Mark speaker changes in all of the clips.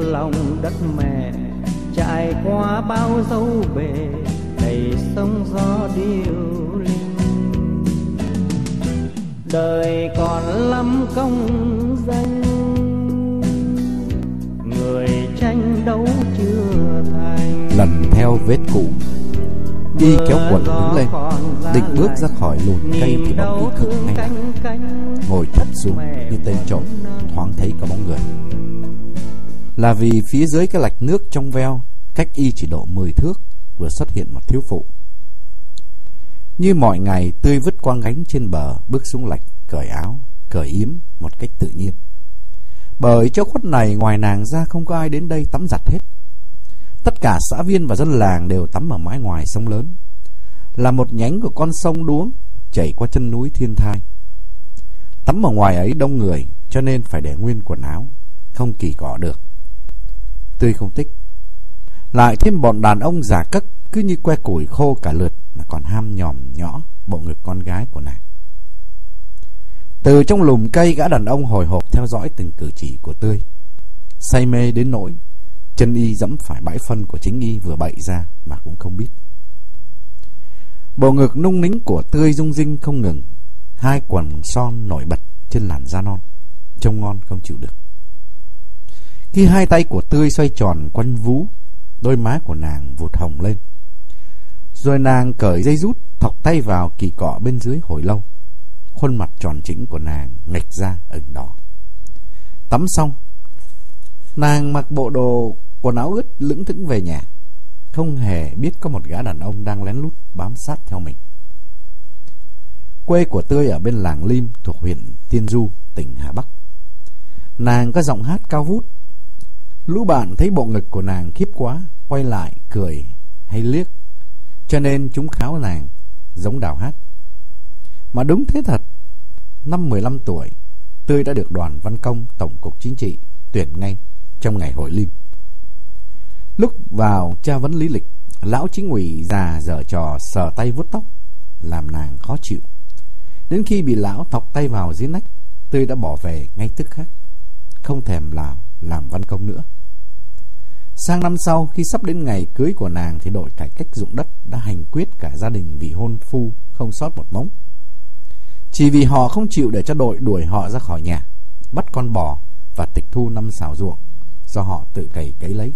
Speaker 1: lòng đất mẹ trải qua bao dấu bể đầy sông gió điêu linh. Đời còn lắm công danh người tranh đấu chưa thành.
Speaker 2: Lần theo vết cũ y kéo quần đứng lên định bước ra khỏi lùn cây thì bóng y khựng ngay lại ngồi thấp xuống như tên trộm thoáng thấy có bóng người là vì phía dưới cái lạch nước trong veo, cách y chỉ độ 10 thước, vừa xuất hiện một thiếu phụ. Như mọi ngày, tươi vứt quang gánh trên bờ, bước xuống lạch, cởi áo, cởi yếm một cách tự nhiên. Bởi chỗ khuất này, ngoài nàng ra không có ai đến đây tắm giặt hết. Tất cả xã viên và dân làng đều tắm ở mái ngoài sông lớn. Là một nhánh của con sông đuống, chảy qua chân núi thiên thai. Tắm ở ngoài ấy đông người, cho nên phải để nguyên quần áo, Không kỳ cọ được. Tươi không thích Lại thêm bọn đàn ông giả cất Cứ như que củi khô cả lượt Mà còn ham nhòm nhỏ bộ ngực con gái của nàng Từ trong lùm cây gã đàn ông hồi hộp theo dõi từng cử chỉ của Tươi Say mê đến nỗi, Chân y dẫm phải bãi phân của chính y vừa bậy ra mà cũng không biết. Bộ ngực nung nính của tươi rung rinh không ngừng. Hai quần son nổi bật trên làn da non. Trông ngon không chịu được. Khi hai tay của tươi xoay tròn quanh vú, đôi má của nàng vụt hồng lên. Rồi nàng cởi dây rút, thọc tay vào kỳ cọ bên dưới hồi lâu. Khuôn mặt tròn chỉnh của nàng nghịch ra ửng đỏ. Tắm xong, nàng mặc bộ đồ quần áo ướt lững thững về nhà Không hề biết có một gã đàn ông đang lén lút bám sát theo mình Quê của Tươi ở bên làng Lim thuộc huyện Tiên Du, tỉnh Hà Bắc Nàng có giọng hát cao vút Lũ bạn thấy bộ ngực của nàng khiếp quá Quay lại cười hay liếc. Cho nên chúng kháo nàng giống đào hát. Mà đúng thế thật Năm 15 tuổi Tươi đã được đoàn văn công Tổng cục Chính trị tuyển ngay trong ngày hội Lim. Lúc vào tra vấn lý lịch, lão chính ủy già dở trò sờ tay vuốt tóc, làm nàng khó chịu. Đến khi bị lão thọc tay vào dưới nách, tươi đã bỏ về ngay tức khắc, không thèm làm làm văn công nữa. Sang năm sau, khi sắp đến ngày cưới của nàng thì đội cải cách dụng đất đã hành quyết cả gia đình vì hôn phu không sót một mống. Chỉ vì họ không chịu để cho đội đuổi họ ra khỏi nhà, bắt con bò và tịch thu năm xào ruộng do họ tự cày cấy lấy.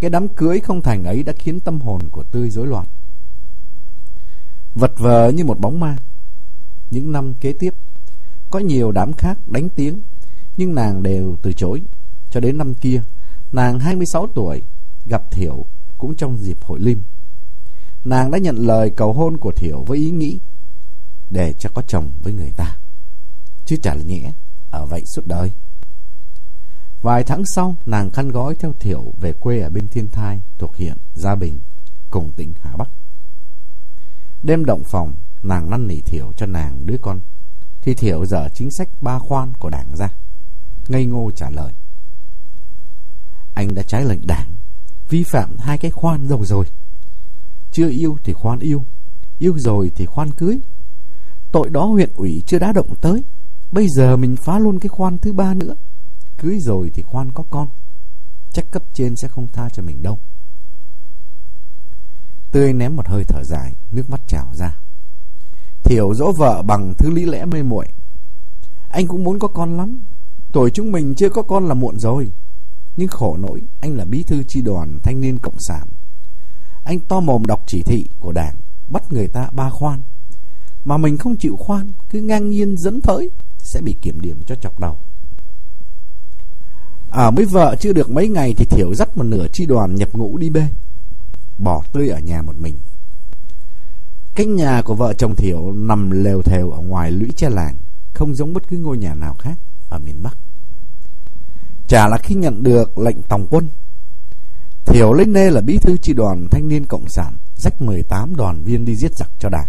Speaker 2: Cái đám cưới không thành ấy đã khiến tâm hồn của Tươi rối loạn. Vật vờ như một bóng ma. Những năm kế tiếp, có nhiều đám khác đánh tiếng, nhưng nàng đều từ chối. Cho đến năm kia, nàng 26 tuổi, gặp Thiểu cũng trong dịp hội lim. Nàng đã nhận lời cầu hôn của Thiểu với ý nghĩ để cho có chồng với người ta. Chứ chả là nhẽ, ở vậy suốt đời. Vài tháng sau, nàng khăn gói theo Thiểu về quê ở bên Thiên Thai, thuộc huyện Gia Bình, cùng tỉnh Hà Bắc. Đêm động phòng, nàng năn nỉ Thiểu cho nàng đứa con. Thì Thiểu dở chính sách ba khoan của đảng ra. Ngây ngô trả lời. Anh đã trái lệnh đảng, vi phạm hai cái khoan rồi rồi. Chưa yêu thì khoan yêu, yêu rồi thì khoan cưới. Tội đó huyện ủy chưa đã động tới, bây giờ mình phá luôn cái khoan thứ ba nữa cưới rồi thì khoan có con Chắc cấp trên sẽ không tha cho mình đâu Tươi ném một hơi thở dài Nước mắt trào ra Thiểu dỗ vợ bằng thứ lý lẽ mê muội Anh cũng muốn có con lắm Tuổi chúng mình chưa có con là muộn rồi. Nhưng khổ nỗi Anh là bí thư chi đoàn thanh niên cộng sản. Anh to mồm đọc chỉ thị của đảng Bắt người ta ba khoan. Mà mình không chịu khoan Cứ ngang nhiên dẫn thới Sẽ bị kiểm điểm cho chọc đầu. Ở à, với vợ chưa được mấy ngày thì Thiểu dắt một nửa chi đoàn nhập ngũ đi bê. Bỏ tươi ở nhà một mình. Cách nhà của vợ chồng Thiểu nằm lều thều ở ngoài lũy tre làng, không giống bất cứ ngôi nhà nào khác ở miền Bắc. Chả là khi nhận được lệnh tòng quân. Thiểu lên nê là bí thư chi đoàn thanh niên cộng sản, rách 18 đoàn viên đi giết giặc cho đảng.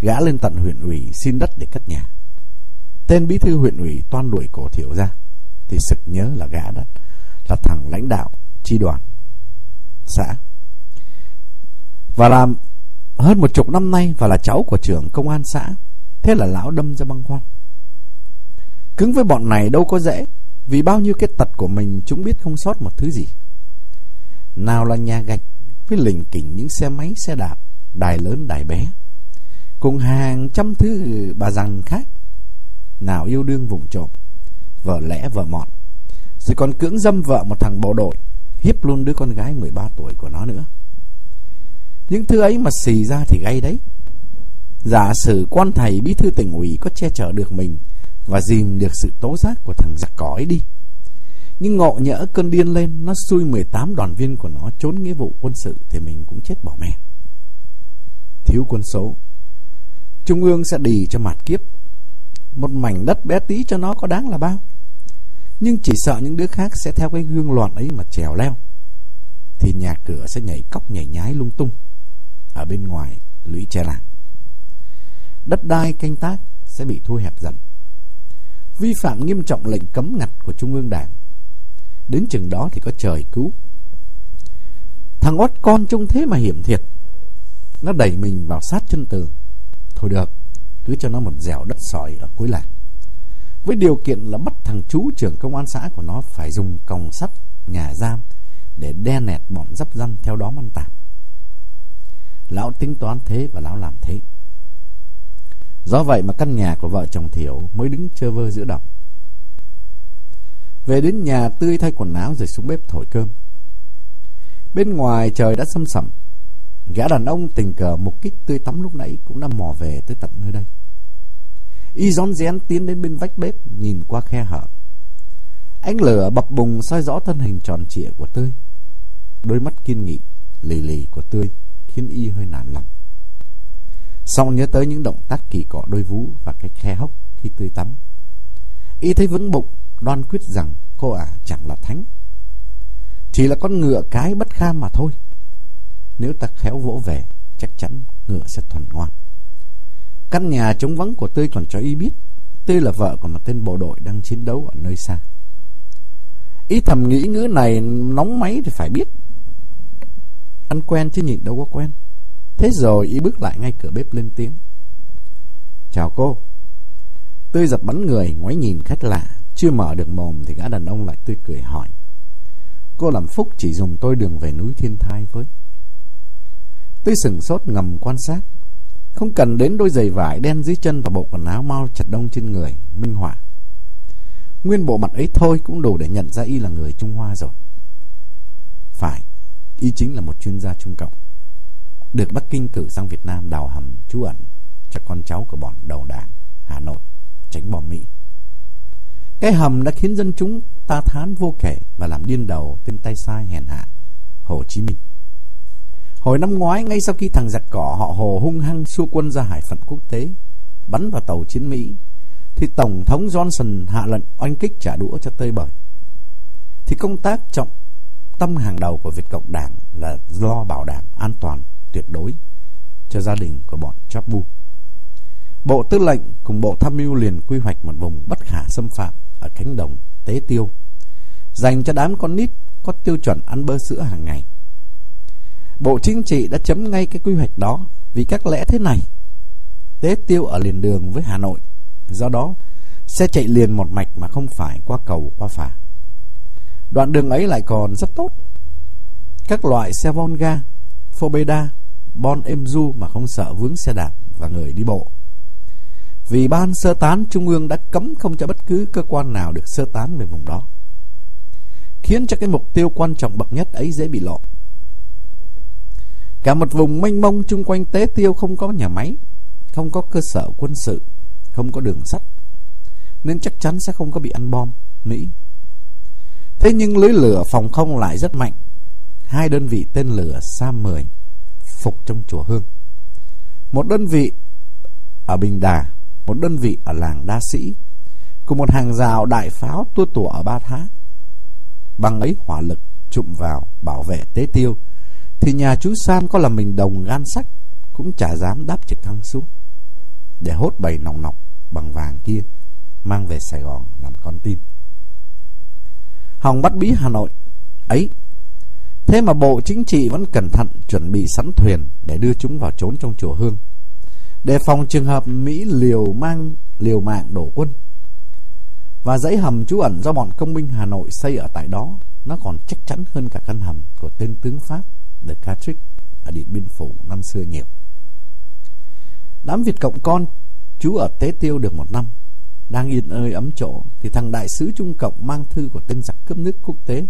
Speaker 2: Gã lên tận huyện ủy xin đất để cất nhà. Tên bí thư huyện ủy toan đuổi cổ Thiểu ra thì sực nhớ là gã đó là thằng lãnh đạo chi đoàn xã Và làm hơn một chục năm nay Và là cháu của trưởng công an xã Thế là lão đâm ra băng khoăn Cứng với bọn này đâu có dễ. Vì bao nhiêu cái tật của mình, Chúng biết không sót một thứ gì. Nào là nhà gạch Với lình kỉnh những xe máy, xe đạp, Đài lớn, đài bé. Cùng hàng trăm thứ bà rằng khác. Nào yêu đương vùng trộm, Vợ lẽ vợ mọt. Rồi còn cưỡng dâm vợ một thằng bộ đội, Hiếp luôn đứa con gái 13 tuổi của nó nữa. Những thứ ấy mà xì ra thì gay đấy. Giả sử quan thầy bí thư tỉnh ủy Có che chở được mình và dìm được sự tố giác của thằng giặc cõi đi. Nhưng ngộ nhỡ cơn điên lên, Nó xui 18 đoàn viên của nó Trốn nghĩa vụ quân sự Thì mình cũng chết bỏ mẹ. Thiếu quân số, Trung ương sẽ đì cho mặt kiếp. Một mảnh đất bé tí cho nó có đáng là bao. Nhưng chỉ sợ những đứa khác Sẽ theo cái gương loạn ấy mà trèo leo, Thì nhà cửa sẽ nhảy cóc nhảy nhái lung tung Ở bên ngoài lũy che làng. Đất đai canh tác Sẽ bị thu hẹp dần. Vi phạm nghiêm trọng lệnh cấm ngặt của Trung ương Đảng. Đến chừng đó thì có trời cứu. Thằng ót con trông thế mà hiểm thiệt. Nó đẩy mình vào sát chân tường. Thôi được, Cứ cho nó một dẻo đất sỏi ở cuối làng. Với điều kiện là bắt thằng chú trưởng công an xã của nó Phải dùng còng sắt, nhà giam Để đe nẹt bọn dắp răn theo đó ăn tạp Lão tính toán thế và lão làm thế. Do vậy mà căn nhà của vợ chồng Thiểu mới đứng chơ vơ giữa đồng Về đến nhà tươi thay quần áo rồi xuống bếp thổi cơm Bên ngoài trời đã sâm sẩm Gã đàn ông tình cờ mục kích tươi tắm lúc nãy cũng đã mò về tới tận nơi đây. Y rón rén tiến đến bên vách bếp, nhìn qua khe hở. Ánh lửa bập bùng soi rõ thân hình tròn trịa của Tươi. Đôi mắt kiên nghị, lì lì của Tươi khiến Y hơi nản lòng. Xong nhớ tới những động tác kỳ cọ đôi vú và cái khe hốc khi Tươi tắm. Y thấy vững bụng, đoan quyết rằng cô ả chẳng là thánh. Chỉ là con ngựa cái bất kham mà thôi. Nếu ta khéo vỗ về Chắc chắn ngựa sẽ thuần ngoan Căn nhà trống vắng của Tươi còn cho y biết Tươi là vợ của một tên bộ đội Đang chiến đấu ở nơi xa Ý thầm nghĩ ngữ này Nóng máy thì phải biết Ăn quen chứ nhịn đâu có quen Thế rồi y bước lại ngay cửa bếp lên tiếng. Chào cô. Tươi giật bắn người, Ngoái nhìn khách lạ. Chưa mở được mồm thì gã đàn ông lại tươi cười hỏi. Cô làm phúc chỉ dùng tôi đường về núi thiên thai với. Tôi sừng sốt ngầm quan sát. Không cần đến đôi giày vải đen dưới chân Và bộ quần áo mau chặt đông trên người, Minh họa. Nguyên bộ mặt ấy thôi cũng đủ để nhận ra y là người Trung Hoa rồi. Phải, Y chính là một chuyên gia Trung Cộng. Được Bắc Kinh cử sang Việt Nam đào hầm trú ẩn Cho con cháu của bọn đầu đảng Hà Nội tránh bom Mỹ Cái hầm đã khiến dân chúng ta thán vô kể Và làm điên đầu tên tay sai hèn hạ Hồ Chí Minh Hồi năm ngoái, ngay sau khi thằng giặc cỏ họ Hồ hung hăng xua quân ra hải phận quốc tế, bắn vào tàu chiến Mỹ, thì Tổng thống Johnson hạ lệnh oanh kích trả đũa cho tơi bời. Thì công tác trọng tâm hàng đầu của Việt Cộng Đảng là lo bảo đảm an toàn tuyệt đối cho gia đình của bọn Chapu. Bộ Tư lệnh cùng Bộ Tham mưu liền quy hoạch một vùng bất khả xâm phạm ở cánh đồng Tế Tiêu, dành cho đám con nít có tiêu chuẩn ăn bơ sữa hàng ngày. Bộ Chính trị đã chấm ngay cái quy hoạch đó vì các lẽ thế này. Tế tiêu ở liền đường với Hà Nội, do đó xe chạy liền một mạch mà không phải qua cầu qua phà. Đoạn đường ấy lại còn rất tốt. Các loại xe Volga, Fobeda, Bon Emzu mà không sợ vướng xe đạp và người đi bộ. Vì ban sơ tán trung ương đã cấm không cho bất cứ cơ quan nào được sơ tán về vùng đó. Khiến cho cái mục tiêu quan trọng bậc nhất ấy dễ bị lộ. Cả một vùng mênh mông chung quanh tế tiêu không có nhà máy, không có cơ sở quân sự, không có đường sắt, nên chắc chắn sẽ không có bị ăn bom Mỹ. Thế nhưng lưới lửa phòng không lại rất mạnh. Hai đơn vị tên lửa Sam 10 phục trong chùa Hương. Một đơn vị ở Bình Đà, một đơn vị ở làng Đa Sĩ, cùng một hàng rào đại pháo tua tủa ở Ba Thá. Bằng ấy hỏa lực trụm vào bảo vệ tế tiêu thì nhà chú Sam có là mình đồng gan sách Cũng chả dám đáp trực thăng xuống Để hốt bầy nòng nọc bằng vàng kia Mang về Sài Gòn làm con tin Hồng bắt bí Hà Nội Ấy Thế mà Bộ Chính trị vẫn cẩn thận chuẩn bị sẵn thuyền để đưa chúng vào trốn trong chùa Hương. Đề phòng trường hợp Mỹ liều mang liều mạng đổ quân. Và dãy hầm trú ẩn do bọn công binh Hà Nội xây ở tại đó nó còn chắc chắn hơn cả căn hầm của tên tướng Pháp The Catrick ở Điện Biên Phủ năm xưa nhiều. Đám Việt Cộng con trú ở Tế Tiêu được một năm, đang yên ơi ấm chỗ thì thằng đại sứ Trung Cộng mang thư của tên giặc cướp nước quốc tế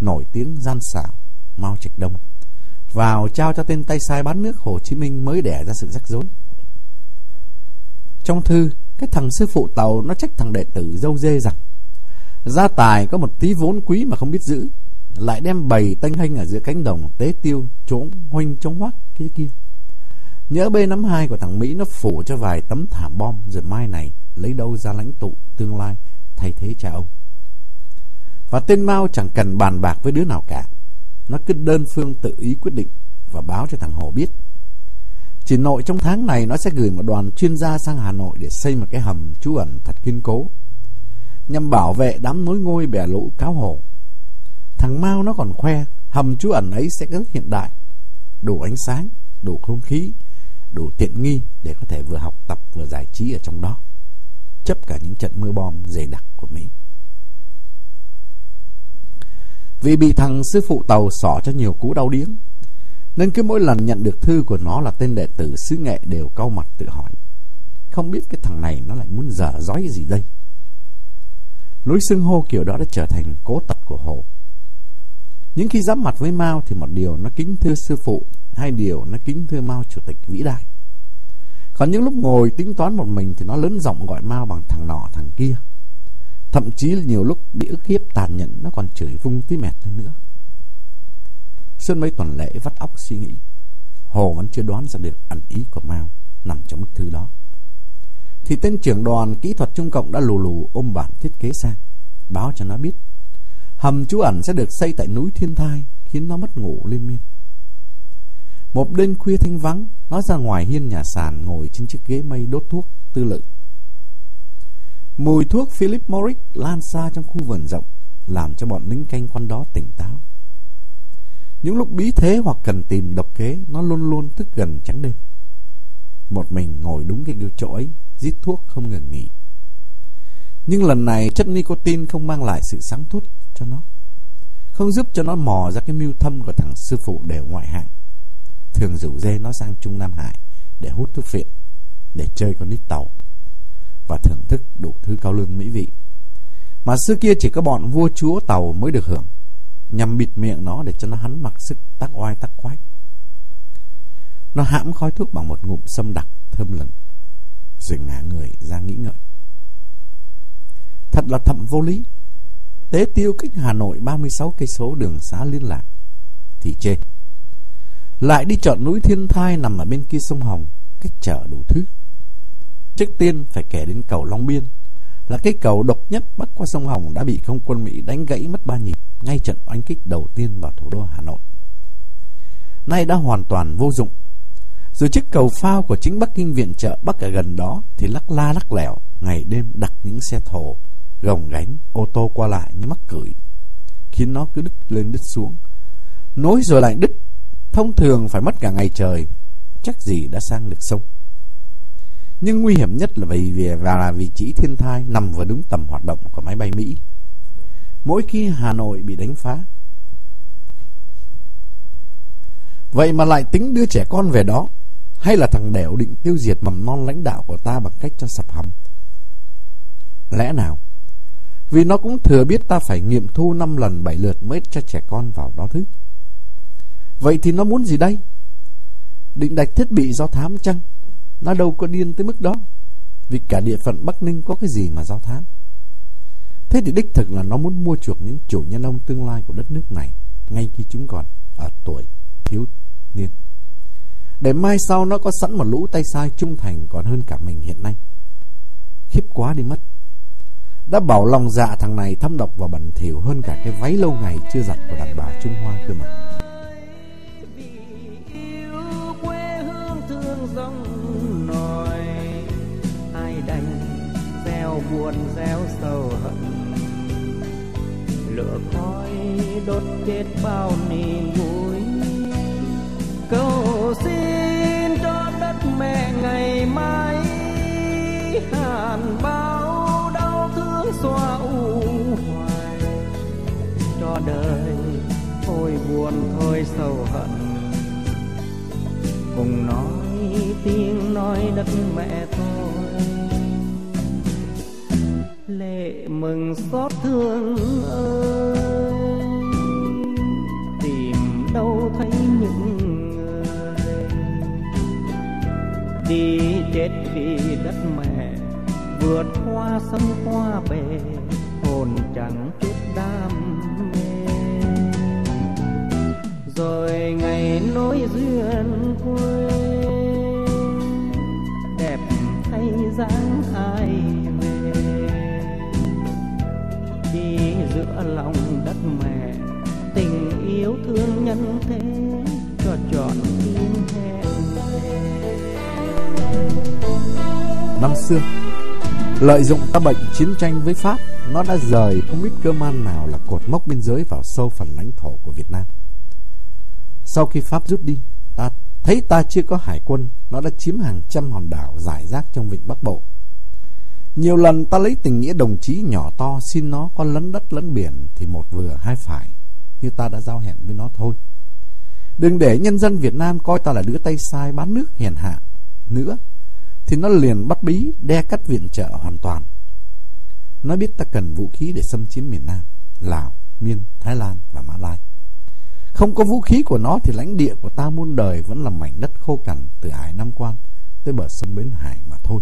Speaker 2: nổi tiếng gian xảo Mao Trạch Đông vào trao cho tên tay sai bán nước Hồ Chí Minh mới đẻ ra sự rắc rối. Trong thư, cái thằng sư phụ tàu nó trách thằng đệ tử dâu dê rằng gia tài có một tí vốn quý mà không biết giữ, lại đem bầy tanh hanh ở giữa cánh đồng tế tiêu trốn huynh chống hoắc kia kia. Nhớ B52 của thằng Mỹ nó phủ cho vài tấm thảm bom rồi mai này lấy đâu ra lãnh tụ tương lai thay thế cha ông. Và tên Mao chẳng cần bàn bạc với đứa nào cả. Nó cứ đơn phương tự ý quyết định và báo cho thằng Hồ biết. Chỉ nội trong tháng này nó sẽ gửi một đoàn chuyên gia sang Hà Nội để xây một cái hầm trú ẩn thật kiên cố. Nhằm bảo vệ đám nối ngôi bè lũ cáo hồ. Thằng Mao nó còn khoe hầm trú ẩn ấy sẽ rất hiện đại. Đủ ánh sáng, đủ không khí, đủ tiện nghi để có thể vừa học tập vừa giải trí ở trong đó. Chấp cả những trận mưa bom dày đặc của Mỹ. Vì bị thằng sư phụ tàu xỏ cho nhiều cú đau điếng. Nên cứ mỗi lần nhận được thư của nó là tên đệ tử sứ nghệ đều cau mặt tự hỏi, Không biết cái thằng này nó lại muốn dở dói gì đây? Lối xưng hô kiểu đó đã trở thành cố tật của Hồ. Những khi giáp mặt với Mao thì một điều nó kính thưa sư phụ, Hai điều nó kính thưa Mao chủ tịch vĩ đại. Còn những lúc ngồi tính toán một mình thì nó lớn giọng gọi Mao bằng thằng nọ thằng kia. Thậm chí nhiều lúc bị ức hiếp, tàn nhẫn, Nó còn chửi vung tí mẹt lên nữa. Sơn mấy tuần lễ vắt óc suy nghĩ. Hồ vẫn chưa đoán ra được ẩn ý của Mao Nằm trong bức thư đó. Thì tên trưởng đoàn kỹ thuật Trung Cộng đã lù lù ôm bản thiết kế sang Báo cho nó biết Hầm trú ẩn sẽ được xây tại núi Thiên Thai, Khiến nó mất ngủ liên miên. Một đêm khuya thanh vắng, Nó ra ngoài hiên nhà sàn Ngồi trên chiếc ghế mây đốt thuốc tư lự Mùi thuốc Philip Morris lan xa trong khu vườn rộng, làm cho bọn lính canh quanh đó tỉnh táo. Những lúc bí thế hoặc cần tìm độc kế, nó luôn luôn thức gần trắng đêm. Một mình ngồi đúng cái chỗ ấy, giết thuốc không ngừng nghỉ. Nhưng lần này chất nicotine không mang lại sự sáng thút cho nó. Không giúp cho nó mò ra cái mưu thâm của thằng sư phụ đều ngoại hạng. Thường rủ dê nó sang Trung Nam Hải để hút thuốc phiện, để chơi con nít tàu và thưởng thức đủ thứ cao lương mỹ vị. Mà xưa kia chỉ có bọn vua chúa tàu mới được hưởng, nhằm bịt miệng nó để cho nó hắn mặc sức tắc oai tắc quách Nó hãm khói thuốc bằng một ngụm sâm đặc thơm lừng, rồi ngả người ra nghĩ ngợi. Thật là thậm vô lý. Tế tiêu cách Hà Nội 36 cây số đường xá liên lạc thì chê. Lại đi chọn núi Thiên Thai nằm ở bên kia sông Hồng, cách chợ đủ thứ. Trước tiên phải kể đến cầu Long Biên, là cái cầu độc nhất bắc qua sông Hồng đã bị không quân Mỹ đánh gãy mất ba nhịp ngay trận oanh kích đầu tiên vào thủ đô Hà Nội. Nay đã hoàn toàn vô dụng. Rồi chiếc cầu phao của chính Bắc Kinh viện trợ Bắc ở gần đó thì lắc la lắc lẻo, ngày đêm đặt những xe thổ, gồng gánh, ô tô qua lại như mắc cười khiến nó cứ đứt lên đứt xuống. Nối rồi lại đứt, thông thường phải mất cả ngày trời, chắc gì đã sang được sông. Nhưng nguy hiểm nhất là vì vì và là vị trí thiên thai nằm vào đúng tầm hoạt động của máy bay Mỹ. Mỗi khi Hà Nội bị đánh phá. Vậy mà lại tính đưa trẻ con về đó, hay là thằng đẻo định tiêu diệt mầm non lãnh đạo của ta bằng cách cho sập hầm? Lẽ nào? Vì nó cũng thừa biết ta phải nghiệm thu năm lần bảy lượt mới cho trẻ con vào đó thứ. Vậy thì nó muốn gì đây? Định đạch thiết bị do thám chăng? Nó đâu có điên tới mức đó. Vì cả địa phận Bắc Ninh có cái gì mà giao thán. Thế thì đích thực là nó muốn mua chuộc những chủ nhân ông tương lai của đất nước này Ngay khi chúng còn ở tuổi thiếu niên. Để mai sau nó có sẵn một lũ tay sai trung thành còn hơn cả mình hiện nay. Khiếp quá đi mất. Đã bảo lòng dạ thằng này thâm độc và bẩn thỉu hơn cả cái váy lâu ngày chưa giặt của đàn bà Trung Hoa cơ mà.
Speaker 1: Buồn gieo sầu hận. Lửa khói đốt chết bao niềm vui. Cầu xin cho đất mẹ ngày mai. Hàn bao đau thương xóa u hoài. Cho đời thôi buồn thôi sầu hận. Cùng nói tiếng nói đất mẹ thôi lệ mừng xót thương ơi. Tìm đâu thấy những người đi chết vì đất mẹ, vượt qua sông qua bể, hồn chẳng chút đam mê. Rồi ngày nối duyên lòng đất mẹ. Tình yêu thương nhân thế cho trọn tim hẹn
Speaker 2: Năm xưa, Lợi dụng ta bệnh chiến tranh với Pháp, Nó đã rời không biết cơ man nào là cột mốc biên giới vào sâu phần lãnh thổ của Việt Nam. Sau khi Pháp rút đi, Ta thấy ta chưa có hải quân, Nó đã chiếm hàng trăm hòn đảo giải rác trong vịnh Bắc Bộ. Nhiều lần ta lấy tình nghĩa đồng chí nhỏ to Xin nó có lấn đất lấn biển Thì một vừa hai phải Như ta đã giao hẹn với nó thôi Đừng để nhân dân Việt Nam coi ta là đứa tay sai bán nước hèn hạ nữa thì nó liền bắt bí đe cắt viện trợ hoàn toàn. Nó biết ta cần vũ khí để xâm chiếm miền Nam, Lào, Miên, Thái Lan và Mã Lai. Không có vũ khí của nó thì lãnh địa của ta muôn đời vẫn là mảnh đất khô cằn từ Hải Nam Quan tới bờ sông Bến Hải mà thôi.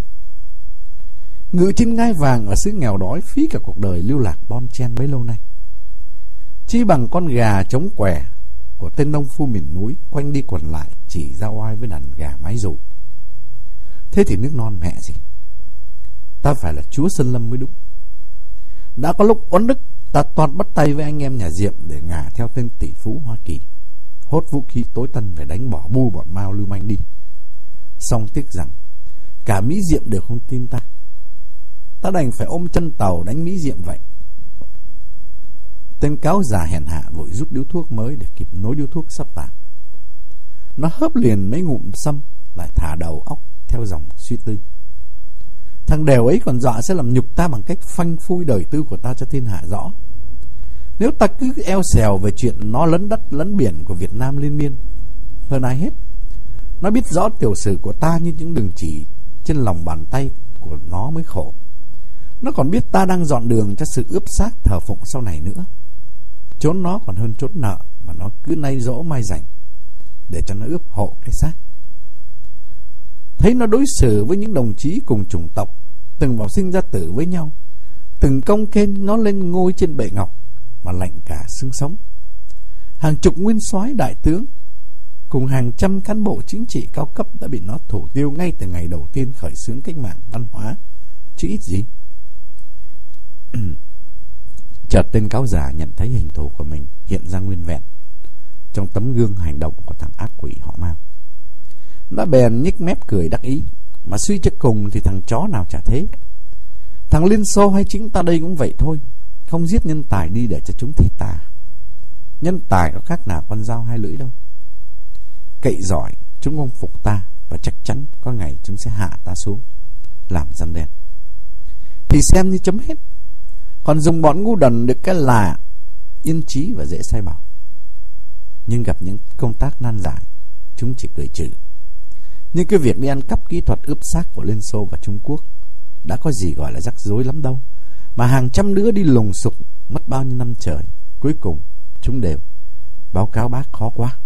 Speaker 2: Ngự trên ngai vàng ở xứ nghèo đói, phí cả cuộc đời lưu lạc bon chen bấy lâu nay. Chi bằng con gà chống quẻ của tên nông phu miền núi, quanh đi quẩn lại, chỉ ra oai với đàn gà mái rủ. Thế thì nước non mẹ gì Ta phải là chúa Sơn Lâm mới đúng Đã có lúc oán đức, Ta toàn bắt tay với anh em nhà Diệm Để ngả theo tên tỷ phú Hoa Kỳ, Hốt vũ khí tối tân về đánh bỏ bu bọn Mao lưu manh đi Xong tiếc rằng, Cả Mỹ Diệm đều không tin ta Ta đành phải ôm chân tàu đánh Mỹ Diệm vậy Tên cáo già hèn hạ vội rút điếu thuốc mới Để kịp nối điếu thuốc sắp tàn Nó hớp liền mấy ngụm xâm Lại thả đầu óc theo dòng suy tư. Thằng đều ấy còn dọa sẽ làm nhục ta bằng cách phanh phui đời tư của ta cho thiên hạ rõ. Nếu ta cứ eo xèo về chuyện nó lấn đất lấn biển của Việt Nam liên miên, hơn ai hết, nó biết rõ tiểu sử của ta như những đường chỉ trên lòng bàn tay của nó mới khổ. Nó còn biết ta đang dọn đường cho sự ướp xác thờ phụng sau này nữa. Trốn nó còn hơn trốn nợ mà nó cứ nay dỗ mai rảnh để cho nó ướp hộ cái xác. Thấy nó đối xử với những đồng chí cùng chủng tộc, Từng vào sinh ra tử với nhau, Từng công kênh nó lên ngôi trên bệ ngọc Mà lạnh cả xương sống Hàng chục nguyên soái đại tướng Cùng hàng trăm cán bộ chính trị cao cấp Đã bị nó thủ tiêu ngay từ ngày đầu tiên Khởi xướng cách mạng văn hóa Chứ ít gì Chợt tên cáo giả nhận thấy hình thù của mình Hiện ra nguyên vẹn Trong tấm gương hành động của thằng ác quỷ họ mang. Nó bèn nhếch mép cười đắc ý, Mà suy cho cùng thì thằng chó nào chả thế. Thằng Liên Xô hay chính ta đây cũng vậy thôi, Không giết nhân tài đi để cho chúng thịt tà. Nhân tài có khác nào con dao hai lưỡi đâu. Cậy giỏi, Chúng không phục ta Và chắc chắn có ngày chúng sẽ hạ ta xuống, Làm dân đen. Thì xem như chấm hết. Còn dùng bọn ngu đần được cái là Yên trí và dễ sai bảo Nhưng gặp những công tác nan giải Chúng chỉ cười trừ nhưng cái việc đi ăn cắp kỹ thuật ướp xác của Liên Xô và Trung Quốc đã có gì gọi là rắc rối lắm đâu. Mà hàng trăm đứa đi lùng sục mất bao nhiêu năm trời. Cuối cùng chúng đều báo cáo bác khó quá.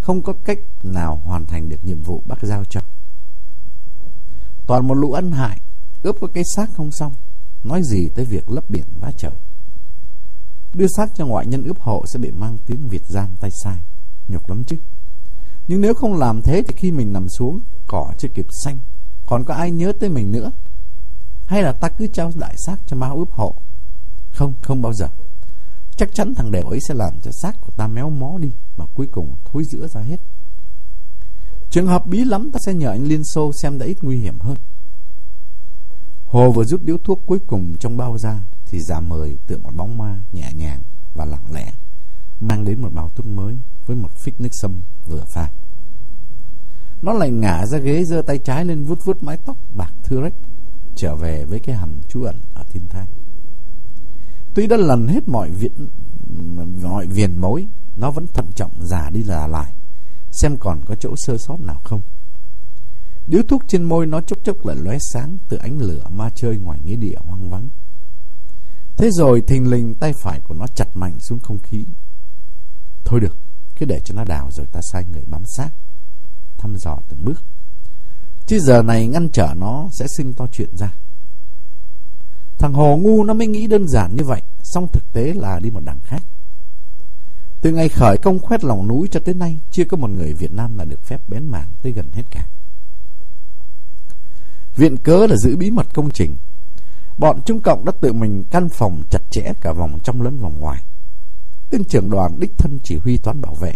Speaker 2: Không có cách nào hoàn thành được nhiệm vụ bác giao cho. Toàn một lũ ân hại, ướp với cái xác không xong. Nói gì tới việc lấp biển vá trời. Đưa xác cho ngoại nhân ướp hộ sẽ bị mang tiếng Việt gian tay sai. Nhục lắm chứ. Nhưng nếu không làm thế thì khi mình nằm xuống Cỏ chưa kịp xanh Còn có ai nhớ tới mình nữa Hay là ta cứ trao đại xác cho ma ướp hộ Không, không bao giờ Chắc chắn thằng đều ấy sẽ làm cho xác của ta méo mó đi Mà cuối cùng thối giữa ra hết Trường hợp bí lắm ta sẽ nhờ anh Liên Xô xem đã ít nguy hiểm hơn Hồ vừa rút điếu thuốc cuối cùng trong bao ra Thì già mời tựa một bóng ma nhẹ nhàng và lặng lẽ, mang đến một bao thuốc mới với một phích nước sâm vừa pha. Nó lại ngả ra ghế giơ tay trái lên vuốt vuốt mái tóc bạc thưa rách, trở về với cái hầm trú ẩn ở thiên thai. Tuy đã lần hết mọi viện mọi viền mối, nó vẫn thận trọng già đi già lại, xem còn có chỗ sơ sót nào không. Điếu thuốc trên môi nó chốc chốc lại lóe sáng từ ánh lửa ma chơi ngoài nghĩa địa hoang vắng. Thế rồi thình lình tay phải của nó chặt mạnh xuống không khí. Thôi được, cứ để cho nó đào rồi ta sai người bám sát. Thăm dò từng bước. Chứ giờ này ngăn trở nó sẽ sinh to chuyện ra. Thằng Hồ ngu nó mới nghĩ đơn giản như vậy, song thực tế là đi một đằng khác. Từ ngày khởi công khoét lòng núi cho tới nay, chưa có một người Việt Nam là được phép bén mảng tới gần hết cả. Viện cớ là giữ bí mật công trình. Bọn Trung Cộng đã tự mình căn phòng chặt chẽ cả vòng trong lẫn vòng ngoài. Tên trưởng đoàn đích thân chỉ huy toán bảo vệ.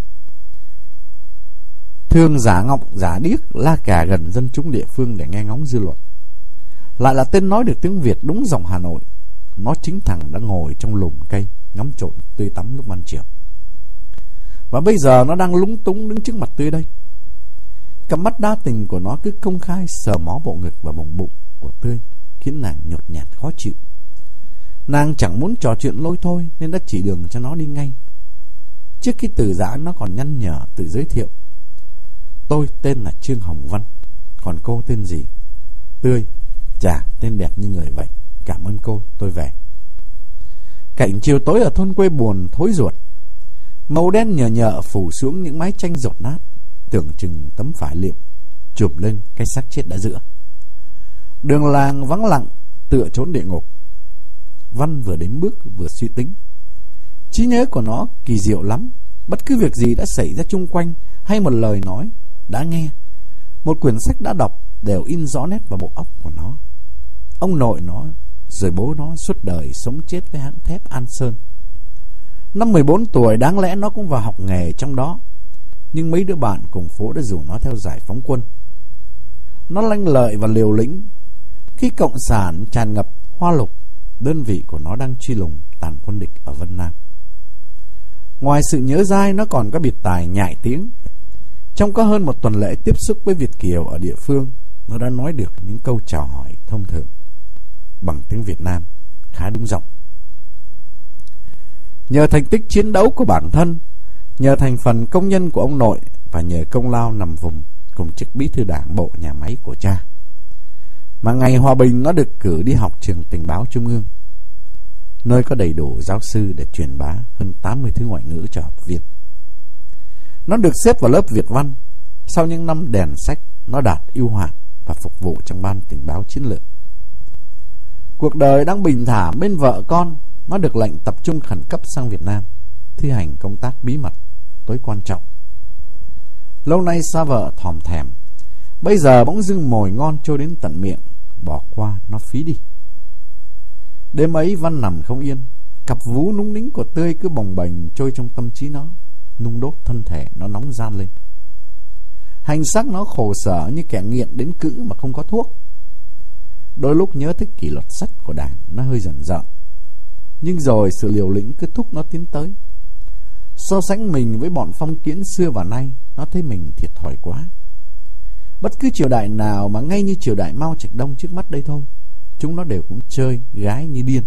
Speaker 2: Thương giả ngọng, giả điếc, la cà gần dân chúng địa phương để nghe ngóng dư luận. Lại là tên nói được tiếng Việt đúng dòng Hà Nội. Nó chính thằng đã ngồi trong lùm cây, ngắm trộn tươi tắm lúc ban chiều. Và bây giờ nó đang lúng túng đứng trước mặt tươi đây. Cặp mắt đa tình của nó cứ công khai sờ mó bộ ngực và bụng bụng của tươi, khiến nàng nhột nhạt khó chịu. Nàng chẳng muốn trò chuyện lôi thôi nên đã chỉ đường cho nó đi ngay. Trước khi từ giã nó còn nhăn nhở tự giới thiệu. Tôi tên là Trương Hồng Văn, còn cô tên gì? Tươi, chà, tên đẹp như người vậy. Cảm ơn cô, tôi về. Cảnh chiều tối ở thôn quê buồn thối ruột. Màu đen nhờ nhợ phủ xuống những mái tranh rột nát tưởng chừng tấm vải liệm chụp lên cái xác chết đã giữa. Đường làng vắng lặng tựa trốn địa ngục. Văn vừa đến bước vừa suy tính. Trí nhớ của nó kỳ diệu lắm. Bất cứ việc gì đã xảy ra chung quanh hay một lời nói đã nghe, một quyển sách đã đọc đều in rõ nét vào bộ óc của nó. Ông nội nó, rồi bố nó suốt đời sống chết với hãng thép An Sơn. Năm 14 tuổi đáng lẽ nó cũng vào học nghề trong đó nhưng mấy đứa bạn cùng phố đã rủ nó theo giải phóng quân. Nó lanh lợi và liều lĩnh. Khi Cộng sản tràn ngập hoa lục, đơn vị của nó đang truy lùng tàn quân địch ở Vân Nam. Ngoài sự nhớ dai, nó còn có biệt tài nhại tiếng. Trong có hơn một tuần lễ tiếp xúc với Việt Kiều ở địa phương, nó đã nói được những câu chào hỏi thông thường bằng tiếng Việt Nam khá đúng giọng. Nhờ thành tích chiến đấu của bản thân, Nhờ thành phần công nhân của ông nội và nhờ công lao nằm vùng cùng chức bí thư đảng bộ nhà máy của cha. Mà ngày hòa bình nó được cử đi học trường tình báo trung ương, nơi có đầy đủ giáo sư để truyền bá hơn 80 thứ ngoại ngữ cho học viên. Nó được xếp vào lớp Việt văn. Sau những năm đèn sách, nó đạt ưu hoạn và phục vụ trong ban tình báo chiến lược. Cuộc đời đang bình thả bên vợ con, nó được lệnh tập trung khẩn cấp sang Việt Nam, thi hành công tác bí mật tối quan trọng. Lâu nay xa vợ thòm thèm, bây giờ bỗng dưng mồi ngon trôi đến tận miệng, bỏ qua nó phí đi. Đêm ấy Văn nằm không yên, cặp vú núng nính của tươi cứ bồng bềnh trôi trong tâm trí nó, nung đốt thân thể nó nóng gian lên. Hành xác nó khổ sở như kẻ nghiện đến cữ mà không có thuốc. Đôi lúc nhớ tới kỷ luật sách của đảng, nó hơi dần dần, Nhưng rồi sự liều lĩnh cứ thúc nó tiến tới. So sánh mình với bọn phong kiến xưa và nay, nó thấy mình thiệt thòi quá. Bất cứ triều đại nào mà ngay như triều đại Mao Trạch Đông trước mắt đây thôi, chúng nó đều cũng chơi gái như điên.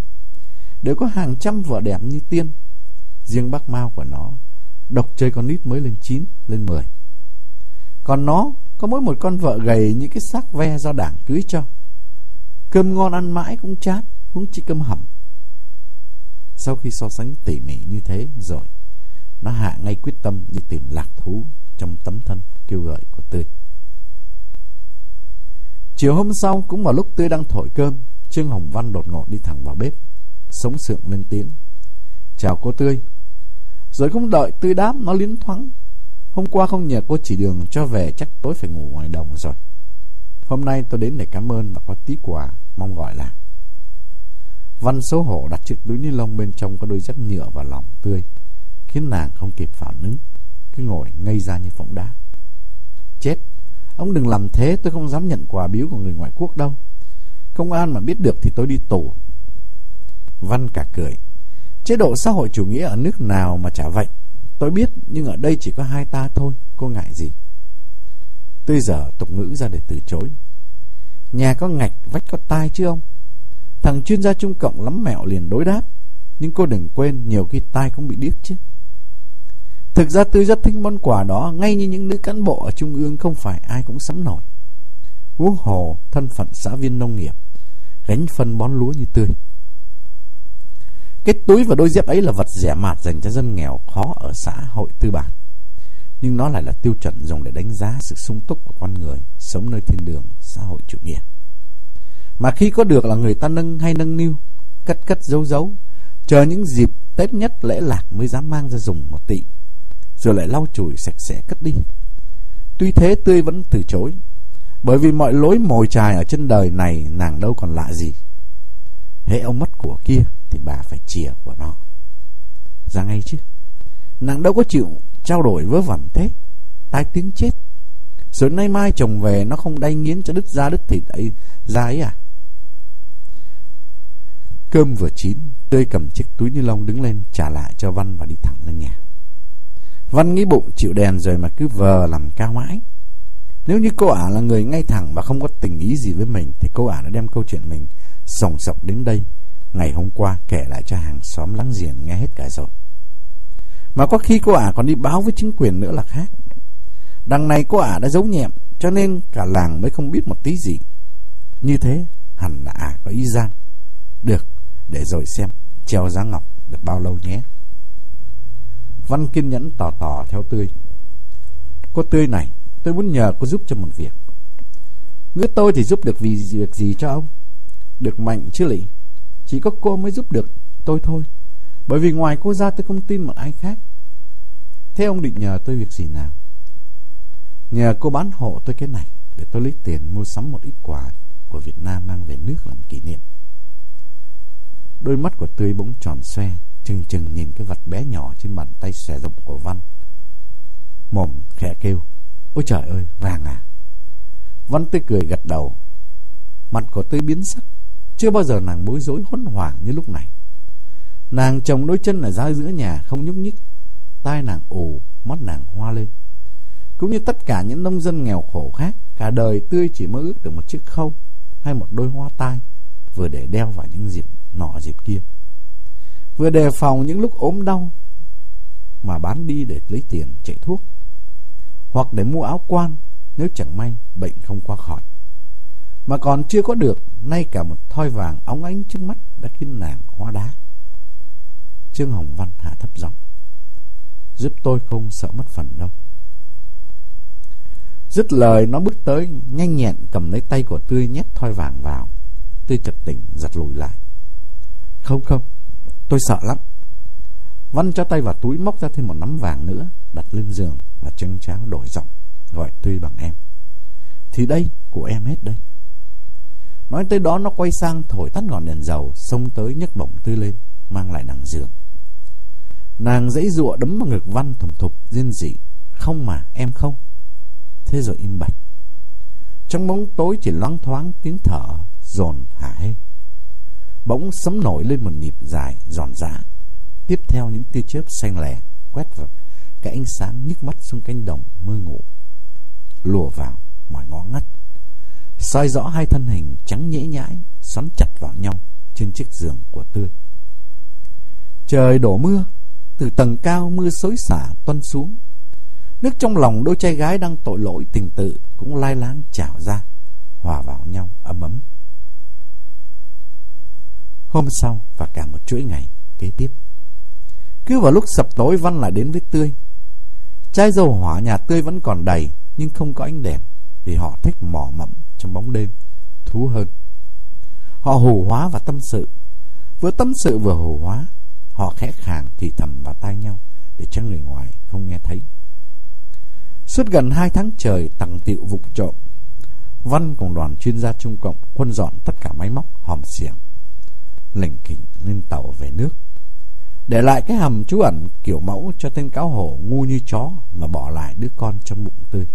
Speaker 2: Đều có hàng trăm vợ đẹp như tiên. Riêng bác Mao của nó, độc chơi con nít mới lên 9, lên 10. Còn nó có mỗi một con vợ gầy như cái xác ve do đảng cưới cho. Cơm ngon ăn mãi cũng chát, cũng chỉ cơm hầm. Sau khi so sánh tỉ mỉ như thế rồi, nó hạ ngay quyết tâm đi tìm lạc thú trong tấm thân kêu gọi của Tươi. Chiều hôm sau cũng vào lúc Tươi đang thổi cơm, Trương Hồng Văn đột ngột đi thẳng vào bếp, sống sượng lên tiếng. Chào cô Tươi. Rồi không đợi Tươi đáp, nó liến thoáng. Hôm qua không nhờ cô chỉ đường cho về chắc tối phải ngủ ngoài đồng rồi. Hôm nay tôi đến để cảm ơn và có tí quà, mong gọi là. Văn xấu hổ đặt chiếc túi ni lông bên trong có đôi dép nhựa và lòng Tươi khiến nàng không kịp phản ứng, cứ ngồi ngây ra như phỏng đá. Chết, ông đừng làm thế, tôi không dám nhận quà biếu của người ngoại quốc đâu. Công an mà biết được thì tôi đi tù. Văn cả cười. Chế độ xã hội chủ nghĩa ở nước nào mà chả vậy Tôi biết nhưng ở đây chỉ có hai ta thôi Cô ngại gì Tôi dở tục ngữ ra để từ chối Nhà có ngạch vách có tai chứ ông Thằng chuyên gia trung cộng lắm mẹo liền đối đáp Nhưng cô đừng quên Nhiều khi tai cũng bị điếc chứ Thực ra tôi rất thích món quà đó, Ngay như những nữ cán bộ ở Trung ương Không phải ai cũng sắm nổi. Uống hồ, thân phận xã viên nông nghiệp, Gánh phân bón lúa như tươi. Cái túi và đôi dép ấy là vật rẻ mạt Dành cho dân nghèo khó ở xã hội tư bản. Nhưng nó lại là tiêu chuẩn dùng để đánh giá Sự sung túc của con người Sống nơi thiên đường, xã hội chủ nghĩa. Mà khi có được là người ta nâng hay nâng niu, Cất cất giấu giấu, Chờ những dịp Tết nhất, lễ lạc mới dám mang ra dùng một tỷ rồi lại lau chùi sạch sẽ cất đi Tuy thế Tươi vẫn từ chối bởi vì mọi lối mồi chài ở trên đời này nàng đâu còn lạ gì. Hễ ông mất của kia thì bà phải chìa của nó. Ra ngay chứ. Nàng đâu có chịu trao đổi vớ vẩn thế. Tai tiếng chết. Rồi nay mai chồng về nó không đay nghiến cho đứt da đứt thịt ấy ra ấy à. Cơm vừa chín, tươi cầm chiếc túi ni lông đứng lên trả lại cho Văn và đi thẳng lên nhà. Văn nghĩ bụng chịu đèn rồi mà cứ vờ làm cao mãi. Nếu như cô ả là người ngay thẳng và không có tình ý gì với mình thì cô ả đã đem câu chuyện mình sòng sọc đến đây ngày hôm qua kể lại cho hàng xóm láng giềng nghe hết cả rồi. Mà có khi cô ả còn đi báo với chính quyền nữa là khác. Đằng này cô ả đã giấu nhẹm cho nên cả làng mới không biết một tí gì. Như thế hẳn là ả có ý gian. Được, để rồi xem treo giá ngọc được bao lâu nhé. Văn kiên nhẫn tỏ tỏ theo tươi. Cô tươi này, Tôi muốn nhờ cô giúp cho một việc. Ngứa tôi thì giúp được vì việc gì cho ông? Được mạnh chứ lị. Chỉ có cô mới giúp được tôi thôi. Bởi vì ngoài cô ra tôi không tin một ai khác. Thế ông định nhờ tôi việc gì nào? Nhờ cô bán hộ tôi cái này Để tôi lấy tiền mua sắm một ít quà Của Việt Nam mang về nước làm kỷ niệm. Đôi mắt của Tươi bỗng tròn xoe. Chừng chừng nhìn cái vật bé nhỏ Trên bàn tay xòe rộng của Văn Mồm khẽ kêu Ôi trời ơi, vàng à. Văn tươi cười gật đầu. Mặt của tươi biến sắc. Chưa bao giờ nàng bối rối hốt hoảng như lúc này. Nàng chồng đôi chân ở ra giữa nhà không nhúc nhích. Tai nàng ồ, mắt nàng hoa lên. Cũng như tất cả những nông dân nghèo khổ khác, cả đời tươi chỉ mơ ước được một chiếc khâu hay một đôi hoa tai vừa để đeo vào những dịp nọ dịp kia. Vừa đề phòng những lúc ốm đau mà bán đi để lấy tiền chạy thuốc hoặc để mua áo quan nếu chẳng may bệnh không qua khỏi. Mà còn chưa có được, nay cả một thoi vàng óng ánh trước mắt đã khiến nàng hóa đá. Trương Hồng Văn hạ thấp giọng. Giúp tôi không sợ mất phần đâu. Dứt lời nó bước tới, nhanh nhẹn cầm lấy tay của Tươi nhét thoi vàng vào. Tươi chật tỉnh, giật lùi lại. Không không, tôi sợ lắm. Văn cho tay vào túi móc ra thêm một nắm vàng nữa, đặt lên giường và chân cháo đổi giọng gọi tuy bằng em. Thì đây, của em hết đây. Nói tới đó nó quay sang thổi tắt ngọn đèn dầu, xông tới nhấc bổng Tươi lên, mang lại nàng giường. Nàng dãy dụa đấm vào ngực Văn thầm thục, riêng dị. Không mà, em không. Thế rồi im bạch. Trong bóng tối chỉ loáng thoáng tiếng thở, dồn hả hê. Bỗng sấm nổi lên một nhịp dài, giòn giã. Tiếp theo những tia chớp xanh lẻ, quét vào cái ánh sáng nhức mắt xuống cánh đồng mơ ngủ. Lùa vào mọi ngõ ngắt, soi rõ hai thân hình trắng nhễ nhãi xoắn chặt vào nhau trên chiếc giường của tươi trời đổ mưa từ tầng cao mưa xối xả tuân xuống. Nước trong lòng đôi trai gái đang tội lỗi tình tự cũng lai láng trào ra hòa vào nhau ấm ấm hôm sau và cả một chuỗi ngày kế tiếp. Cứ vào lúc sập tối văn lại đến với tươi. Chai dầu hỏa nhà tươi vẫn còn đầy, Nhưng không có ánh đèn, Vì họ thích mò mẫm trong bóng đêm, Thú hơn. Họ hù hóa và tâm sự. Vừa tâm sự vừa hù hóa, Họ khẽ khàng thì thầm vào tai nhau, Để cho người ngoài không nghe thấy. Suốt gần hai tháng trời Tặng tiệu vụ trộm, Văn cùng đoàn chuyên gia Trung Cộng Quân dọn tất cả máy móc, hòm xiềng Lệnh kỉnh lên tàu về nước để lại cái hầm trú ẩn kiểu mẫu cho tên cáo hổ ngu như chó mà bỏ lại đứa con trong bụng tươi.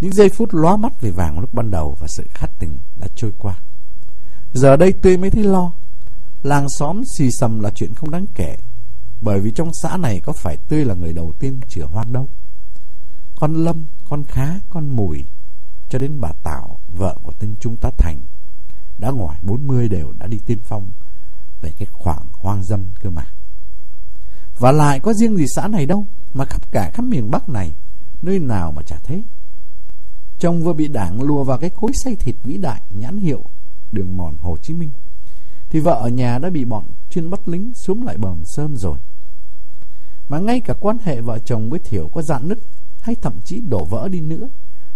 Speaker 2: Những giây phút lóa mắt vì vàng lúc ban đầu và sự khát tình đã trôi qua. Giờ đây tươi mới thấy lo. Làng xóm xì xầm là chuyện không đáng kể Bởi vì trong xã này có phải Tươi là người đầu tiên chữa hoang đâu Con Lâm, con Khá, con Mùi Cho đến bà Tảo, vợ của tên Trung tá Thành đã ngoài 40 đều đã đi tiên phong Về cái khoảng hoang dâm cơ mà Và lại có riêng gì xã này đâu, Mà khắp cả khắp miền Bắc này, Nơi nào mà chả thế Chồng vừa bị đảng lùa vào cái cối xay thịt vĩ đại nhãn hiệu đường mòn Hồ Chí Minh, thì vợ ở nhà đã bị bọn chuyên bắt lính xuống lại bờm sơm rồi. Mà ngay cả quan hệ vợ chồng với Thiểu có dạn nứt hay thậm chí đổ vỡ đi nữa,